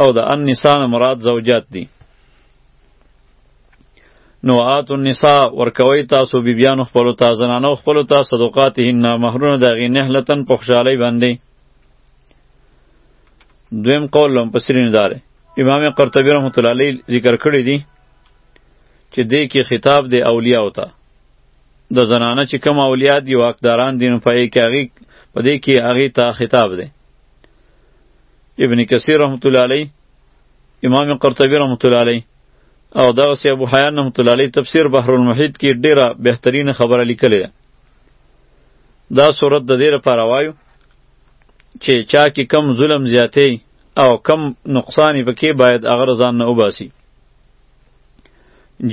او د النساء مراد زوجات دي نو آتو النساء ورکوي تاسو بیبیانو خپلو ته زنانو خپلو ته صدقاتهن مهرونه د هغې نهلتن په خوشحالۍ باندې دویم قول لهم پسرین داره امام قرطبی رحمت الله علیه ذکر کړی دی چې دې کې خطاب د اولیاء ته د زنانه چې کم اولیاء دي واکداران دي نو په یې کې هغې په دې کې هغې ته خطاب دی ابن کثیر رحمت الله علیه امام قرطبی رحمت الله علیه او دا سی ابو حیان رحمت الله علیه تفسیر بحر المحیط کې ډیره بهترین خبره لیکلې ده دا صورت د دې لپاره وایو چې چا کې کم ظلم زیاتې او کم نقصان پکې باید هغه ځان نه وباسي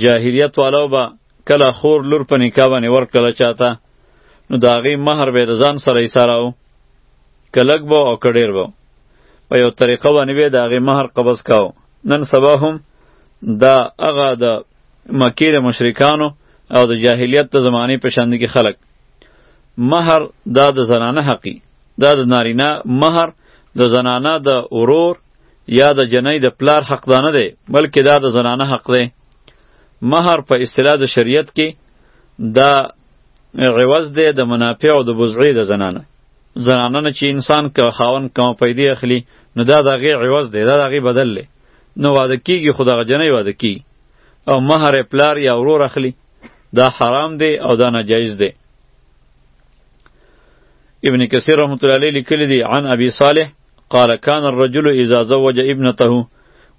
جاهلیت والو به کله خور لور په نکاح باندې ورکړله چاته نو د هغې مهر به یې د ځان سره ایساراو که لږ به او که ډېر به په یو طریقه باندې به د هغې مهر قبض کاو نن سبا هم دا هغه د مکې د مشرکانو او د جاهلیت د زمانې په شاندې کې خلک مهر دا د زنانه حقي دا د نارینه مهر د زنانه د ورور یا د جنۍ د پلار حق دا نه دی بلکې دا د زنانه حق دی مهر په اصطلاح د شریعت کې دا عوض دی د منافع او د بزعې د زنانه زنانه نه چې انسان که خاون کم پیدې اخلي نو دا د هغې عوض دی دا د هغې بدل دی نو واده کیږي خو دغه جنۍ واده کیږي او مهر یې پلار یا ورور اخلي دا حرام دی او دا ناجایز دی ابن کثیر رحمت الله علیه لیکلی دی عن ابي صالح قال كان الرجل اذا زوج ابنته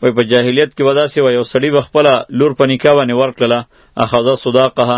وای په جاهلیت کې ودا سی و یو سړی بخپله لور په نکاح باندې ورکړله اخذ صداقها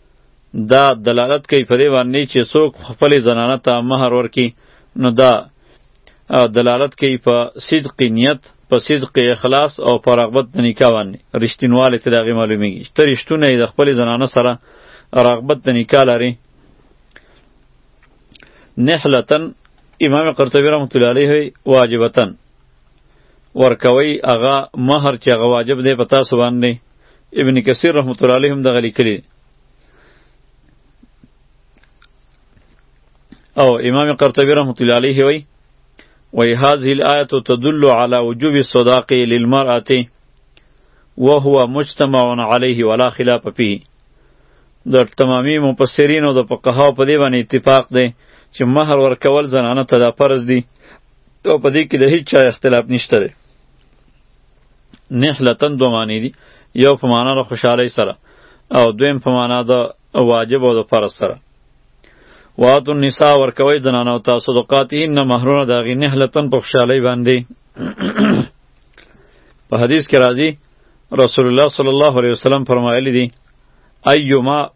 دا دلالت کوي په دې باندې چې څوک خپل زنانه ته مہر ورکي نو دا دلالت کوي په صدق نیت په صدق اخلاص او په رغبت د نکاح باندې رښتینواله ته دغه معلومیږي چې رښتونه د خپل زنانه سره رغبت د نکاح لري نحلتن امام قرطبی رحمت الله علیه واجبتن ورکوي هغه مہر چې هغه واجب دی په تاسو باندې ابن کثیر رحمت الله علیه هم دغه لیکلی او امام قرطبی رحمت الله علیه وی وی هذه الآیه تدل على وجوب الصداق للمرأه وهو مجتمع عليه ولا خلاف فيه د تمامی مفسرین او د فقهاو په دی باندې اتفاق دی چې مہر ورکول زنانه ته دا فرض دی او په دې کې د هیڅ چا اختلاف نشته دی نحلتن دوه معنی دي یو په معنا د خوشحالۍ سره او دویم په معنا د واجب او د فرض سره واتو النساء ورکوي زنانه او تاسو د قاتین نه مہرونه د غی نحلتن په خوشحالۍ باندې په حدیث کې راځي رسول الله صلی الله علیه وسلم فرمایلی دي ایما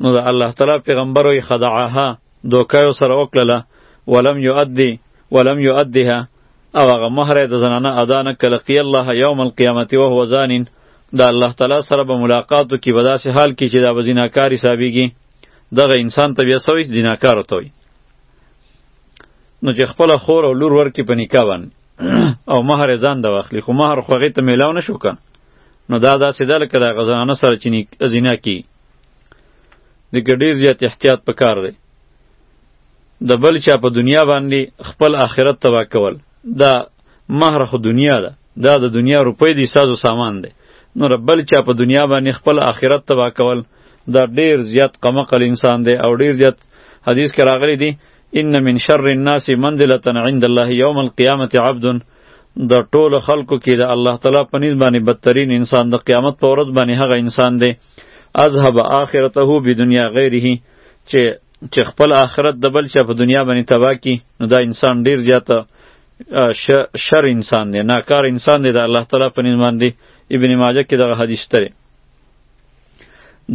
نو د الله تعالی پیغمبر وی خدعها دوکه سره وکړه ولم یؤدی ولم یؤدیها او هغه مهر د زنانه ادا نه کړه قی الله یوم القیامت وهو زانین د الله تعالی سره به ملاقات کی په داسې حال کې چې دا به زناکار حسابیږي دغه انسان ته بیا سوی زناکار ته وي نو چې خپل خور او لور ورکی په نکاح باندې او مهر ځان د واخلي خو مهر خو هغې ته میلاو نه شو کنه نو دا داسې ده لکه د هغه زنانه سره چې زنا کیږي دې کې ډېر زیات احتیاط پکار دی د بل چا په دنیا باندې خپل آخرت تباه کول دا مهر خو دنیا ده دا د دنیا روپۍ دی سازو سامان دی نو بل چا په دنیا باندې خپل آخرت تباه کول دا ډیر زیات قمقل انسان دی او ډیر زیات حدیث کې راغلی دی ان من شر الناس منزله عند الله یوم القیامت عبد د ټولو خلکو کې د الله تعالی په نسبت باندې بدترین انسان د قیامت په ورځ باندې هغه انسان دی اذهب آخرته بدنیا غیره چې چې خپل آخرت د بل چا په دنیا باندې تبا کی نو دا انسان ډیر زیاته شر انسان دی ناکار انسان دی د الله تعالی په نسبت باندې ابن ماجه کې دغه حدیث تره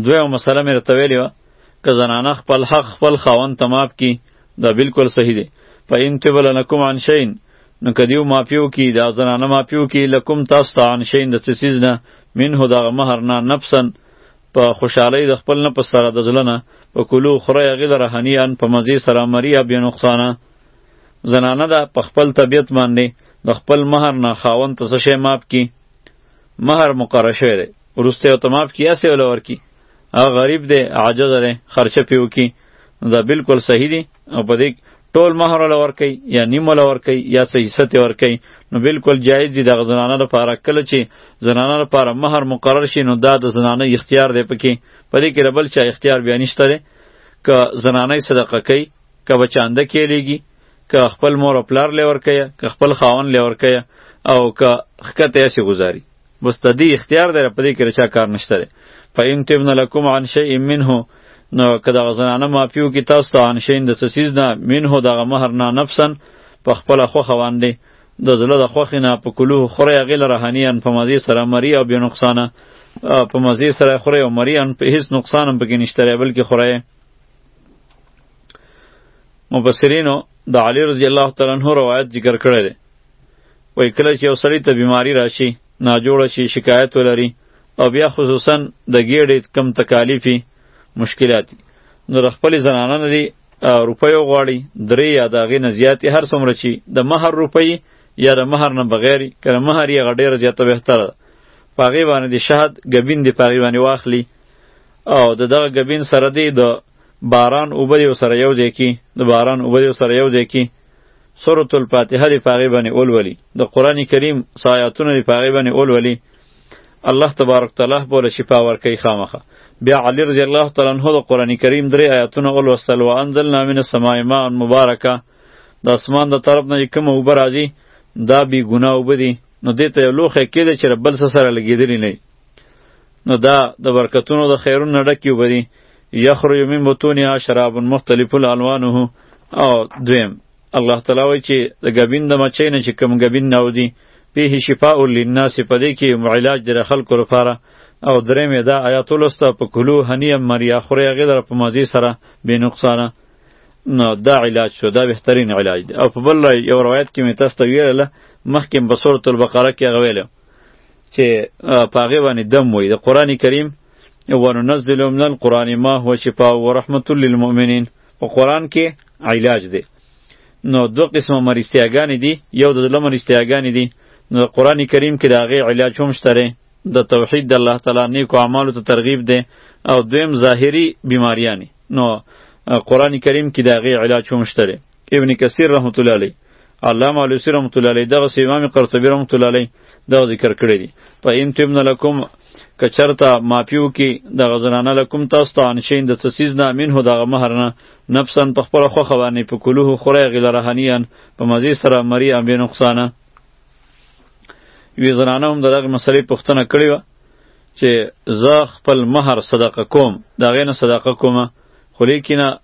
دویمه مسله مې راته ویلې وه که زنانه خپل حق خپل خاوند ته معاف کړي دا بالکل صحیح دی فإن تبل لكم عن شيء نو که دیو مافیو کی دا زنانه مافیو کی لکم تاسو ته عن شین د څه څیز نه منه دغه مهر نه نفسا په خوشحالۍ د خپل نفس سره د زړه نه په کلو خورئ هغې لره هنیئا په مزې سره مریئا بې نقصانه زنانه ده په خپل طبیعت باندې د خپل مهر نه خاوند ته څه شی معاف کړي مهر مقرر شوی دی وروسته یې ورته معاف کړي هسې وله ورکړي هغه غریب دی عاجز دی خرچه پرې وکړي دا بالکل صحیح دی او په دې ټول مہر ول ورکي یا نیم ول ورکي یا څه حصہ ته ورکي نو بالکل جایز دي دغه زنانه لپاره کله چې زنانه لپاره مہر مقرر شي نو دا د زنانه اختیار دی پکې په دې کې ربل چا اختیار بیا نشته دی که زنانه صدقه کوي که بچانده کېلیږي که خپل مور او پلار لور کوي که خپل خاون لور کوي او که خکته اسی گزاري مستدی اختیار دی په دې کې رچا کار نشته دی فإن تبن لكم عن شيء منه نو که دغه زنانه معافیو کې تاسو ته عن شيء د سسیز نه منه دغه مهر نه نفسا په خپل خوخه باندې د زړه د خوخې نه په کلوه خورې هغې له رهنیان په مزې سره مري او بې نقصانه په مزې سره خورې او مریان په هیڅ نقصان هم پکې نشته دی بلکې خورې مبصرینو د علی رضی الله تعالی عنه روایت ذکر کړی دی وای کله چې یو سړی ته بیماری راشي ناجوړه شي شکایت ولري او بیا خصوصا د ګیډې کم تکالیفي مشکلات نو د خپل زنانه نه دي روپۍ غواړي درې یا د هغې نه زیاتې هر څومره چې د مهر روپۍ یا د مهر نه بغیر که د مهر یې هغه ډېره زیاته بهتره ده په هغې باندې د شهد ګبین دې په هغې باندې واخلي او د دغه ګبین سره دې د باران اوبه دې سره یو ځای کی د باران اوبه دې سره یو ځای کی سورۃ الفاتحه دې پاغي باندې اولولي د قران کریم سایاتونه دې پاغي باندې اولولي الله تبارک تعالی بوله شفا ورکي خامخه بیا علی رضی الله تعالی عنہ د قران کریم درې آیاتونه اولوستل وانزلنا من السماء ماء مبارکا د اسمان د طرف نه کوم اوبه راځي دا بی ګناه وبدي نو دې ته لوخه کېده چې بل سره لګېدلی نه نو دا د برکتونو د خیرونو ډک یو بدی یخرج من بطونها شراب مختلف الوانه او دویم الله تعالی وایي چې د غبین د مچۍ نه چې کم غبین نه ودی فيه شفاء للناس پدې کې علاج در خلکو لپاره او درې مې دا آیات ولسته په کلو هنیم مریا خوري هغې در په مزې سره بې نقصانه نو دا علاج شو دا بهترین علاج دی او په بل یو روایت کې مې تاسو ته ویله مخکې په سورة البقره کې هغه ویلی چې په هغې باندې دم وایي د قرآن کریم وننزل من القرآن ما هو شفا و رحمت للمؤمنین په قرآن کې علاج دی نو دو قسمه مرستیاګانې دي یو د زړه مرستیاګانې دي نو قرآن کریم کې د هغې علاج هم شته دی د توحید د الله تعالی نیکو اعمالو ته ترغیب دی او دویم ظاهري بیماریانې نو قرآن کریم کې د هغې علاج هم شته دی ابن کثیر رحمت الله علیه علامه علوسی رحمت الله علیه دغه سی امام قرطبی رحمت الله علیه دا ذکر کړی دی په ان تبن لکم کچرتا ماپیو کی دغه زنانه لکم تاسو ته انشین د تسیز نه امین هو دغه مہر نه نفسن په خپل خو خوانی په کلوه خوره غل رهانیان په مزی سره مری ام به نقصانه وی زنانه هم دغه مسلې پښتنه کړی و چې زه خپل مہر صدقه کوم دغه نه صدقه کومه خو لیکنه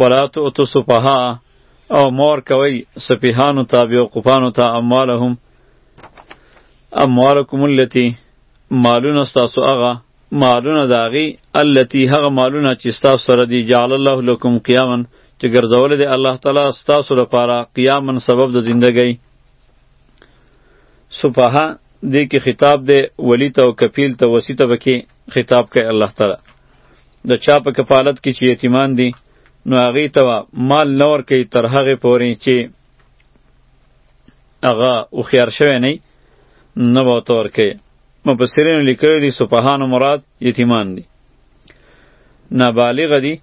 ولا تؤتو سفها او مور کوي سفیهانو ته بیوقوفانو ته اموالهم اموالکم التي مالونه ستاسو هغه مالونه د هغې التي هغه مالونه چې ستاسو سره دي جعل الله لکم قیاما چې ګرځولی دی الله تعالی ستاسو لپاره قیاما سبب د زندګۍ سفها دې کې خطاب دی ولی ته او کفیل ته وسیته بکې خطاب کوي الله تعالی د چا په کفالت کې چې یتیمان دي نو هغه ته مال نور کوي تر هغه پورې چې هغه او خيار شوی نه نه به تور کوي مفسرین لیکلي دي سپهان مراد یتیمان دي نابالغ دي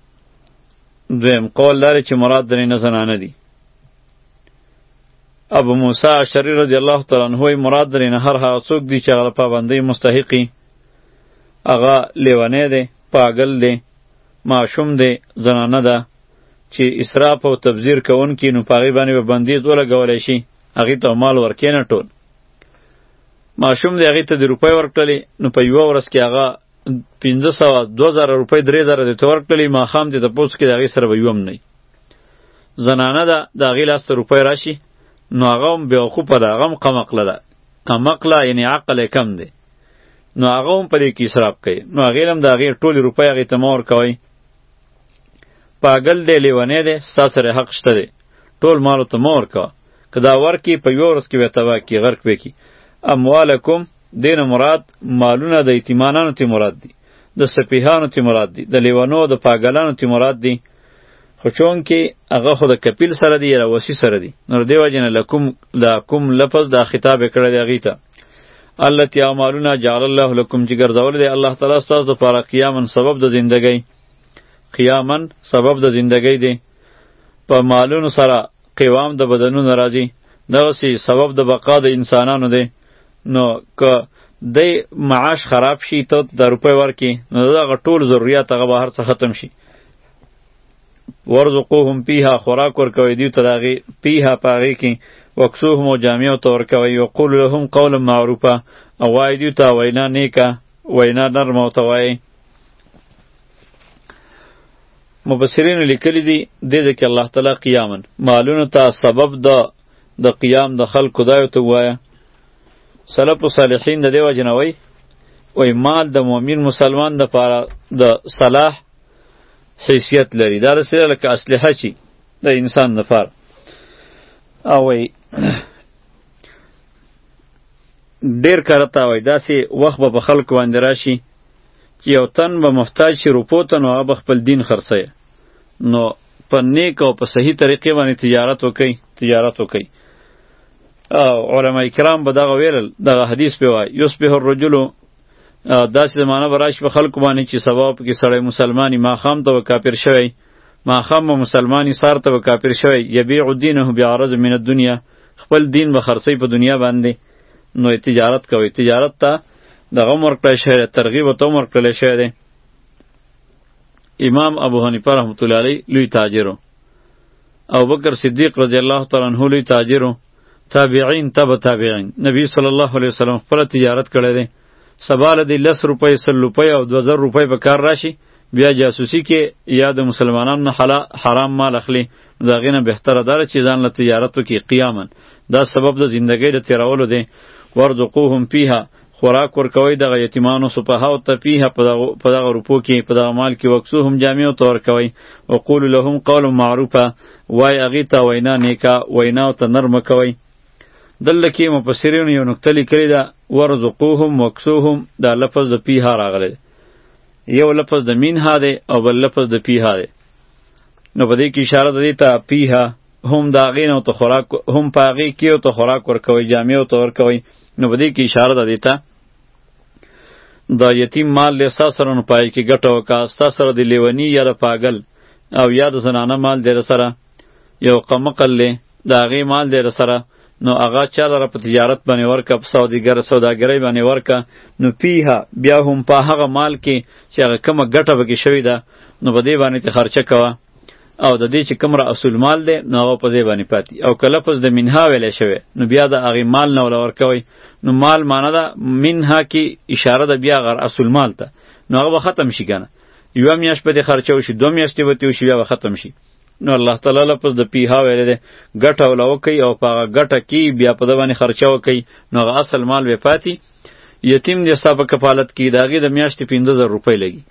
دویم قول لري چې مراد درې نه زنانه دي ابو موسی شری رضی الله تعالی عنہ مراد درې نه هر هغه څوک دي چې هغه پابندۍ مستحقي هغه لیونی دی پاګل دی ماشوم دی زنانه ده چې اسراف او تبذیر کوونکي نو په هغې باندې به بندیز ولګولی شي هغې ته مال ورکې نه ټول ماشوم دی هغې ته د روپۍ ورکړلې نو په یوه ورځ کې هغه پنځه سوه دوه زره روپۍ درې زره دې ته ورکړلې ماښام دې ته پوس کې د هغې سره به یو هم نه زنانه ده د هغې لاس ته روپۍ راشي نو هغه هم بېوقوفه ده هغه هم قمقله ده قمقله یعنې عقل یې کم دی نو هغه هم په دې کې اسراف کوي نو هغې هم د هغې ټولې روپۍ هغې ته مه ورکوئ پاګل دی لیونی دی ستا سره حق شته دی ټول مالو ته مه ورکوه که دا ورکې په یوه ورځ کې به تباه کړي غرق به کړي اموالکم دین مراد مالونه د یتیمانانو تی مراد دي د سپیهانو تی مراد دي د لیوانو د پاګلانو تی مراد دي خو چون کې هغه خو د کپیل سره دی یا وسی سره دی نو دیو جن لکم دا کوم لفظ دا خطاب کړی دی غیته التي اعمالنا جعل الله لكم چې ګرځول دی الله تعالی ستاسو لپاره قیاما سبب د زندګۍ قیاما سبب د زندګۍ دی په مالونو سره قوام د بدنونو راځي دغسی سبب د بقا د انسانانو دی نو که د معاش خراب شي ته د روپۍ ورکې نو دغه ټول ضرورت هغه به هر څه ختم شي ورزقوهم پیها خوراک ورکوي دیو ته داغي پیها پاغي کې وکسوهم او جامع او تور کوي او قول لهم قولا معروفا او وای دیو ته وینا نیکا وینا نرم او توای مبصرین لیکلی دی د ځکه الله تعالی قیامن مالونه ته سبب ده د قیام د خلکو دا یو ته وایه سلف و صالحین د دیو جنوي وای مال د مؤمن مسلمان د پاره د صلاح حیثیت لري دا رسې لکه اسلحه چی د انسان لپاره او وای ډیر کرتا وای داسې وخت به په خلکو باندې راشي چې یو تن به محتاج شي روپو ته نو هغه به خپل دین خرڅوي نو په نیک او په صحیح طریقې باندې تجارت وکړي تجارت وکړي او علما کرام به دغه ویل دغه حدیث په وای یصبح الرجل داسې زمانه به راشي په خلکو باندې چې سبا پکې سړی مسلماني ماښام ته به کافر شوی ماښام به مسلماني سار ته به کافر شوی یبیع دینه بعرض من الدنیا خپل دین به خرڅوي په دنیا باندې نو تجارت کوي تجارت ته دغه هم ورکړی شوی دی ترغیب ورته هم ورکړلی شوی دی امام ابو حنیفه رحمتالله علیه لوی تاجر او بکر صدیق رضی الله تعالی عنه لوی تاجر تابعین تبع تابعین نبی صلی الله علیه وسلم خپل تجارت کړی دی سباله دی لس روپۍ سل روپۍ او دوه زر روپۍ په کار راشي بیا جاسوسی کې یا د مسلمانانو نه حلا حرام مال اخلي نو د هغې نه بهتره دا ده چې ځان له تجارت وکړي قیاما دا سبب د زندګۍ د تېرولو دی وارزقوهم فیها خوراک ورکوي دغه یتیمانو سپهاو ته فیه په دغه روپو کې په دغه مال کې وکسوهم جامعو ته ورکوي وقولو لهم قول معروفه وای هغې ته وینا نیکه ویناو ته نرمه کوي دلته کې مفسرینو یو نکته لیکلې ده ورزقوهم وکسوهم دا لفظ د پیها راغلی یو لفظ د مینها دی او بل لفظ د پیها دی نو په دې کې اشاره ده دې ته پیها هم دا غین او ته خوراک هم پاغي کې او ته خوراک ورکوي جامع او ته ورکوي نو بده کې اشاره ده دیتا دا یتیم مال له ستا سره نه پای کې ګټه وکا ستا سره د لیونی یا د پاگل او یا د زنانه مال در سره یو قمقل له دا غي مال در سره نو هغه چا لره په تجارت باندې ورکه په سوداګر سوداګرۍ باندې ورکه نو پیها بیا هم په هغه مال کې چې هغه کمه ګټه به کې شوې ده نو په دې باندې ته خرچه کوه او د دې چې کوم را اصول مال دی نو هغه په ځای باندې پاتې او که لفظ د منها ویلی شوی نو بیا د هغې مال نه وله ورکوئ نو مال معنا ده منها کې اشاره ده بیا غر اصول مال ته نو هغه به ختم شي که نه یوه میاشت به دې خرچه وشي دوه میاشتې به تې وشي بیا به ختم شي نو الله تعالی لپس د پیها ویل دی ګټه ولا وکي او په هغه ګټه کې بیا په د باندې خرچه وکي نو هغه اصل مال به پاتې یتیم دې ستا په کفالت کې داغې د میاشتې پنځه زره روپۍ لګي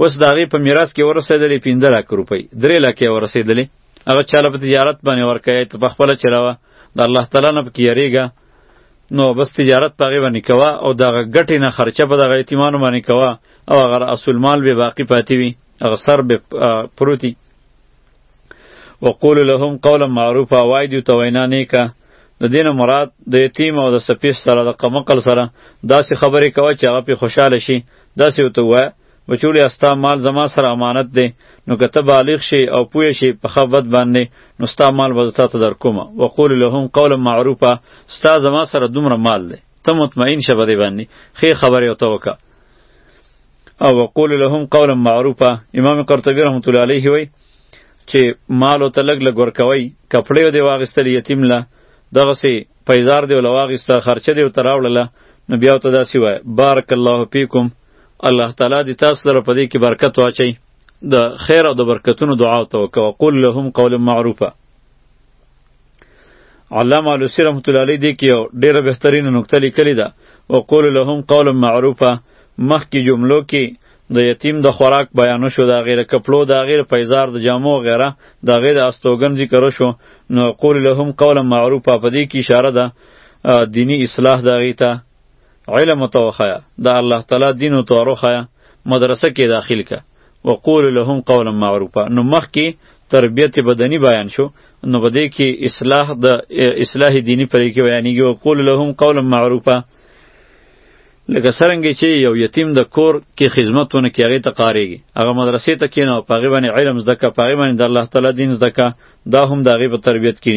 اوس د هغې په میراث کې ورسېدلې پنځه لاکه روپۍ درې لاکه یې ورسېدلې هغه چاله په تجارت باندې ورکوې ته پخپله چلاوه د الله تعالی نه پکې یریږه نو بس تجارت په هغې باندې کوه او دغه ګټې نه خرچه په دغه یتیمانو باندې کوه او هغه اصول مال به باقي پاتې وي هغه سر به پروتي وقول لهم قولا معروفا وای دیو ته وینا نیکه د دینه مراد د یتیم او د سپیس سره د قمقل سره داسې خبرې کوه چې هغه پې خوشاله شي داسې ورته ووایه بچوړی استا مال زما سره امانت دی نو که ته بالغ شي او پوه شي په خبت باندې نو ستا مال به زتا ته در کومه وقول لهم قولا معروفا ستا زما سره دومره مال دی ته مطمئن شه په دې باندې ښې خبرې ورته وکړه او وقول لهم قولا معروفا امام قرطبی رحمت الله علیه وی چې مال او تلګ لګ ورکوي کپړې دی واغستل یتیم له دغه سي پیزار دی ولواغسته خرچه دی تراوړله نو بیا ته داسې وای بارک الله فیکم الله تعالی دې تاسو لپاره په دې کې برکت واچي د خیر او د برکتونو دعا ته وکړه وقول لهم قولا معروفا علامه علوسی رحمت الله علیه دی کې یو ډیره بهترینه نکته لیکلې ده وقول لهم قولا معروفا مخکې جملو کې د یتیم د خوراک بیانو شو د غیر کپلو د غیر پیزار د جامو غیره د غیر استوګن ذکر شو نو قول لهم قولا معروفا په دې کې اشاره ده دینی اصلاح د غیته علم ته وخایا د الله تعالی دین او تورو خایا مدرسه کې داخل کا وقول لهم قولا معروفا نو مخ کې تربیت بدنی بیان شو نو بده کې اصلاح د اصلاح دینی پرې کې بیانېږي وقول لهم قولا معروفا لکه سرنګې چې یو یتیم د کور کې خدمتونه کې هغه ته قاریږي هغه مدرسې ته کینو پاغي باندې علم زده کا پاغي باندې د الله تعالی دین زده کا دا هم د هغه په تربیت کې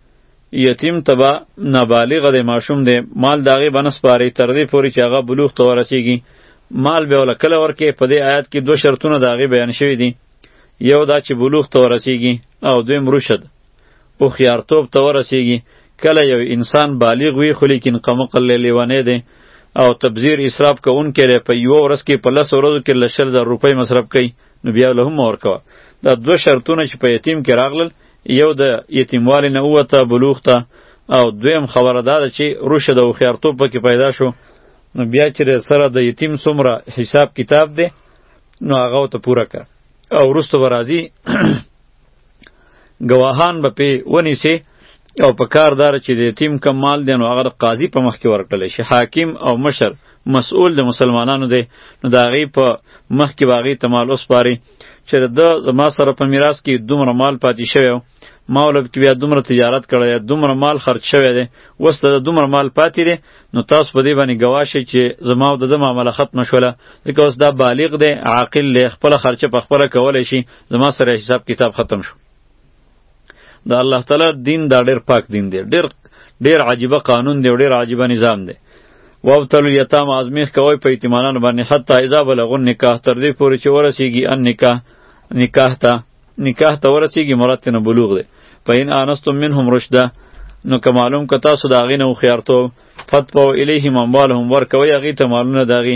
یتیم تبا نابالغ دی ماشوم دی مال داغه بنس پاره تر دې پوري چې هغه بلوغ ته ورسیږي مال به ول کله ورکه په دې آیات کې دوه شرطونه داغه بیان شوی دي یو دا چې بلوغ ته ورسیږي او دویم رشد او خيارتوب ته ورسیږي کله یو انسان بالغ وي خو لیکن قمقل لیوانه دی او تبذیر اسراف کوونکی دی په یو ورځ کې په لس ورځو کې لشل زر روپۍ مصرف کوي نو بیا له هم ورکوه دا دوه شرطونه چې په یتیم کې راغلل یو د یتیموالي نه ووته بلوغ ته او دویم خبره دا ده چې رشد او هوښیارتوب پکې پیدا شو نو بیا چې سره د یتیم څومره حساب کتاب دی نو هغه ته پوره که او وروسته به راځي ګواهان به پې ونیسي او په کار دار چې د یتیم کم مال دی نو هغه قاضي په مخ کې ورکړل شي حاکم او مشر مسئول د مسلمانانو دی نو د هغې په مخ کې به هغې ته مال وسپاري چې د ده زما سره په میراث کې دومره مال پاتې شوی ما ولب کې بیا دومره تجارت کړی دی دومره مال خرج شوی دی اوس ته د دومره مال پاتې دی نو تاسو په دې باندې ګواه شئ چې زما او د ده معامله ختمه شوله ځکه اوس دا بالغ دی عاقل دی خپله خرچه په خپله کولی شي زما سره حساب کتاب ختم شو د الله تعالی دین دا ډیر پاک دین دی ډیر ډیر عجیبه قانون دی ډیر عجیبه نظام دی وابتلو یتام ازمیخ کوي په یتیمانان باندې حتی اذا بلغوا نکاح تر دې پورې چې ورسیږي ان نکاح نکاح ته نکاح ته ورسیږي مراد نه بلوغ دی په ان انستم منهم رشدا نو که معلوم که تاسو د هغې نه هوښیارتوب فتپو الیهم اموالهم ورکوئ هغې ته مالونه د هغې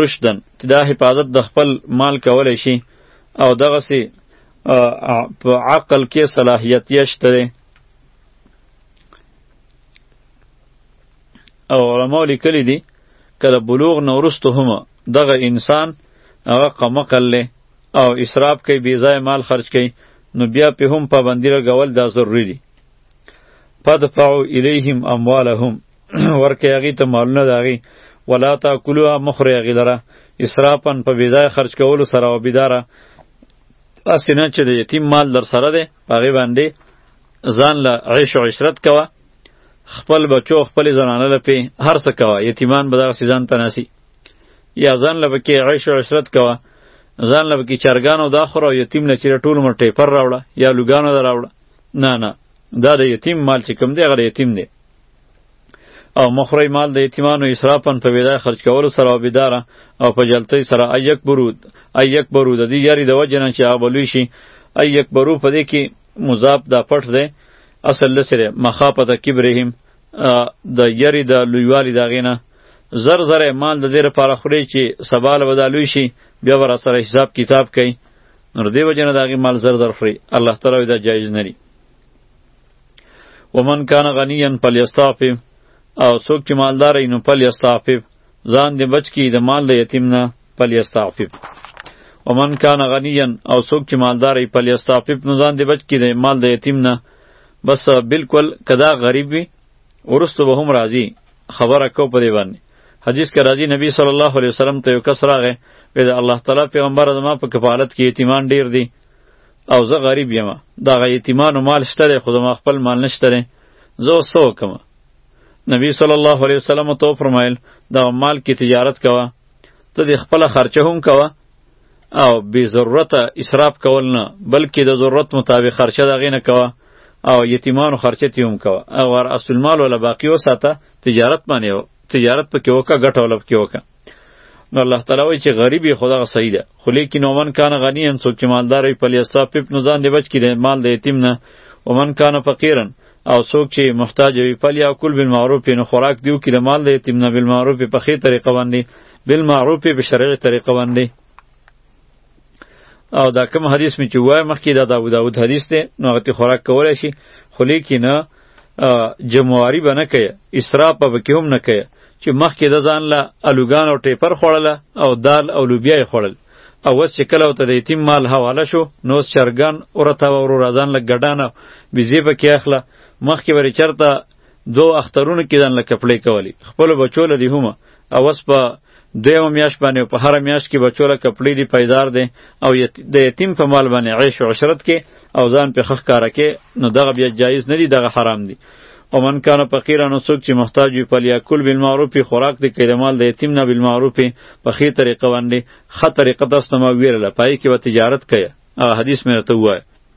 رشدن چې دا حفاظت د خپل مال کولی شي او دغسې په عقل کې صلاحیت یې شته دی او علماو لیکلی دي که د بلوغ نه وروسته هم دغه انسان هغه قمقل دی او اسراف کوي بې ځایه مال خرج کوي نو بیا پې هم پابندي لګول دا ضروري دي فدفعو الیهم اموالهم ورکه هغه ته مالونه داغي ولا تاکلوا مخری هغه لره اسرافن په بيځای خرج کولو سره او بيداره اسنه چې د یتیم مال در سره ده هغه باندې ځان له عیش او عشرت کوه خپل بچو خپل زنانه لپی هر څه کوه یتیمان به دغه سیزان تناسی یا ځان له کې عیش او عشرت کوه ځان له کې چرګانو دا خور او یتیم نه چیرې ټول مر ټیپر راوړه یا لګانو دا راوړه نه نه دا د یتیم مال چې کوم دی هغه یتیم دی او مخری مال د یتیمانو اسرافن په ویدا خرج کولو سره او بداره او په جلتی سره ایک برود ایک برود دی یری د وجه نه چې هغه بلوی شي ایک برو په دې کې مضاف دا پټ دی اصل لسره مخافت کبرهم د یری د لویوالی دا غینه زر زر مال د دې لپاره خوري چې سبال ودالوي شي بیا ور سره حساب کتاب کوي نور دی وجنه داغي مال زر زر خوري الله تعالی دا جایز نه ومن کان غنیا فلیستعفف او څوک چې مالدار وي نو فلیستعفف ځان دې بچ کړي د مال د یتیم نه فلیستعفف ومن کان غنیا او څوک چې مالدار وي فلیستعفف نو ځان دې بچ کړي د مال د یتیم نه بس بالکل کدا غریب وي ورستو به هم راضي خبره کو په دی باندې حدیث کې راځي نبی صلی الله علیه وسلم ته یو کس راغی وی د الله تعالی پیغمبر زما په کفالت کې یتیمان ډیر دي او زه غریب یم دغه یتیمانو مال شته دی خو زما خپل مال نشته دی زه اوس څه وکړم نبی صلی الله علیه وسلم ته وفرمایل دغه مال کې تجارت کوه ته د خپله خرچه هم کوه او بې ضرورته اسراف کول نه بلکې د ضرورت مطابق خرچه د هغې نه کوه او یتیمانو خرچه تې هم کوه او هر اصل مال وله باقي وساته تجارت باندې تجارت پکې وکړه ګټه وله پکې وکړه نو الله تعالی وایي چې غریب یې خو دغه صحیح ده خو لیکن ومن کان غنیا څوک چې مالدار وي فلیستعفف نو ځان دې بچ کړي د مال د یتیم نه ومن کان فقیرا او څوک چې محتاج وي فلیاکل بالمعروف نو خوراک دیو کړي د مال د یتیم نه بالمعروف په ښې طریقه باندې بالمعروف په شرعي طریقه باندې او دا کوم حدیث می چې وای مخکې دا د ابو داود حدیث دی نو هغه تی خوراک کولای شي خو لیکن جمواری به نه کوي اسراف به کې هم نه کوي چې مخکې د ځان له الوګان او ټیپر خوړله او دال او لوبیا یې خوړل او اوس چې کله ورته د یتیم مال حواله شو نو اوس چرګان ورته ورو راځان له ګډانه بیزې پکې اخله مخکې ورې چرته دو اخترونو کې ځان لکه پلی کولی خپل بچو لري هم او وس په دویمه میاش باندې په هر میاش کې بچو له کپړې دی پیدار دی او یت د یتیم په مال باندې عیش او عشرت کې او ځان په خخ کار کې نو دغه بیا جایز نه دی دغه حرام دی او من کان فقیر نو څوک چې محتاج وي په لیاکل بالمعروف خوراک دی کړي مال د یتیم نه بالمعروف په خې طریقه باندې خه طریقه تاسو ته ما ویرله پای کې و تجارت کړي هغه حدیث مې راته وایي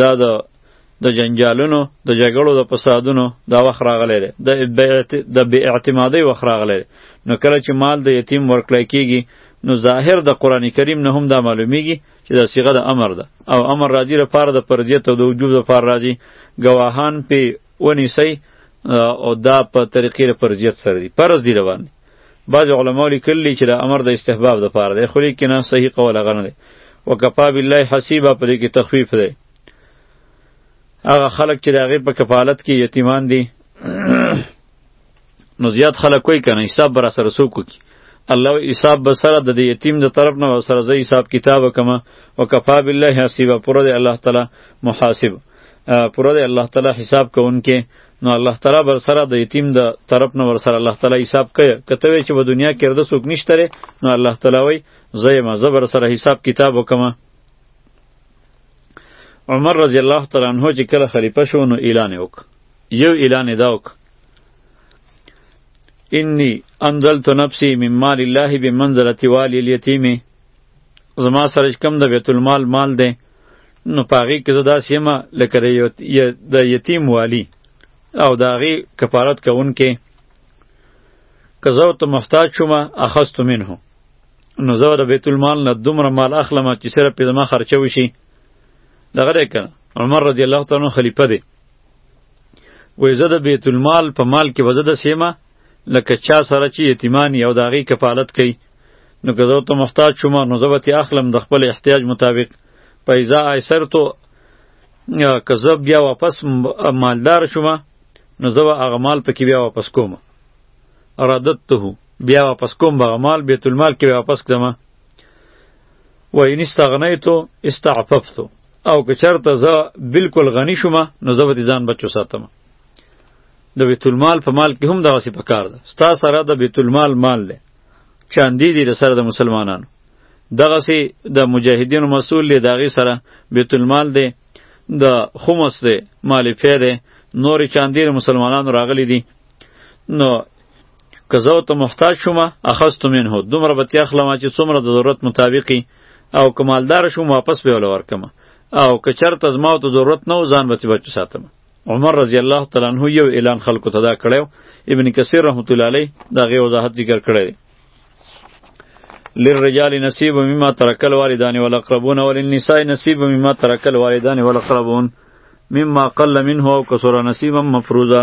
دا د د جنجالونو د جګړو د فسادونو دا وخت راغلی دی د بې اعتمادۍ وخت راغلی دی نو کله چې مال د یتیم ورکړی کیږي نو ظاهر د قران کریم نه هم دا معلومیږي چې دا صیغه د امر ده او امر راځي لپاره د پرزیت او د وجوب لپاره راځي گواهان په ونیسئ او دا په طریقې د فرضیت سره دي فرض دي روان دي بعض علما لیکلي چې دا امر د استحباب لپاره دی خو لیکن نه صحیح قول هغه نه دی وکفا بالله حسیبا په دې کې تخفیف دی هغه خلک چې د هغې په کفالت کې یتیمان دي نو زیات خلک کوي کنه حساب برا سره سو کوي الله حساب به سره د یتیم د طرف نه سره زې حساب کتاب کما وکفا بالله حسیبا پر د الله تعالی محاسب پر د الله تعالی حساب کوونکې نو الله تعالی بر سره د یتیم د طرف نه ور سره الله تعالی حساب کوي کته وی چې په دنیا کې رده سوک نشته نو الله تعالی وی زې ما زبر سره حساب کتاب وکما عمر رضی الله تعالی عنہ چې کله خلیفہ شو نو اعلان وک یو اعلان دا وک انی انزلت نفسی من مال الله بمنزله والی الیتیم زما سره کم د بیت المال مال ده نو پاغي کې زدا سیمه لکه د یتیم والی او داغي کفارت کوونکې که زه ورته محتاج شوم اخذت منه نو زه د بیت المال نه دومره مال اخلم چې صرف پې زما خرچه وشي دغه دی که عمر رضی الله تعالی عنه خلیفه دی وې زه د بیت المال په مال کې وزه د سیمه لکه چا سره چې یتیمان یو د هغې کفالت کوي نو که زه ورته محتاج شوم نو زه به ترې اخلم د خپل احتیاج مطابق په ایزا ایسرتو که زه بیا واپس مالدار شوم نو زه به هغه مال پکې بیا واپس کوم رددته بیا واپس کوم به هغه مال بیت المال کې واپس کړم و ان استغنیتو استعففتو او که چرته زه بالکل غنی شوم نو زه به ځان بچو ساتم د بیت المال په مال کې هم دا وسی پکار ده ستا سره د بیت المال مال له چاندی دی سره د مسلمانانو دغه سي د مجاهدینو مسول دی دغه سره بیت المال دی د خمس دی مال فیره نور چاندی مسلمانانو راغلی دي نو که زه ته محتاج شوم اخذت منه دومره به تې اخلم چې څومره د ضرورت مطابقي او که مالدار شوم واپس به وله ورکم او که چرته زما ته ضرورت نه و ځان به تې بچو ساتم عمر رضی الله تعالی عنہ یو اعلان خلکو ته دا کړو ابن کثیر رحمت الله علیه دا غي وضاحت ذکر کړی للرجال نصیب مما ترک الوالدان والاقربون وللنساء نصیب مما ترک الوالدان والاقربون مما قل منه او کسر نصیبا مفروضا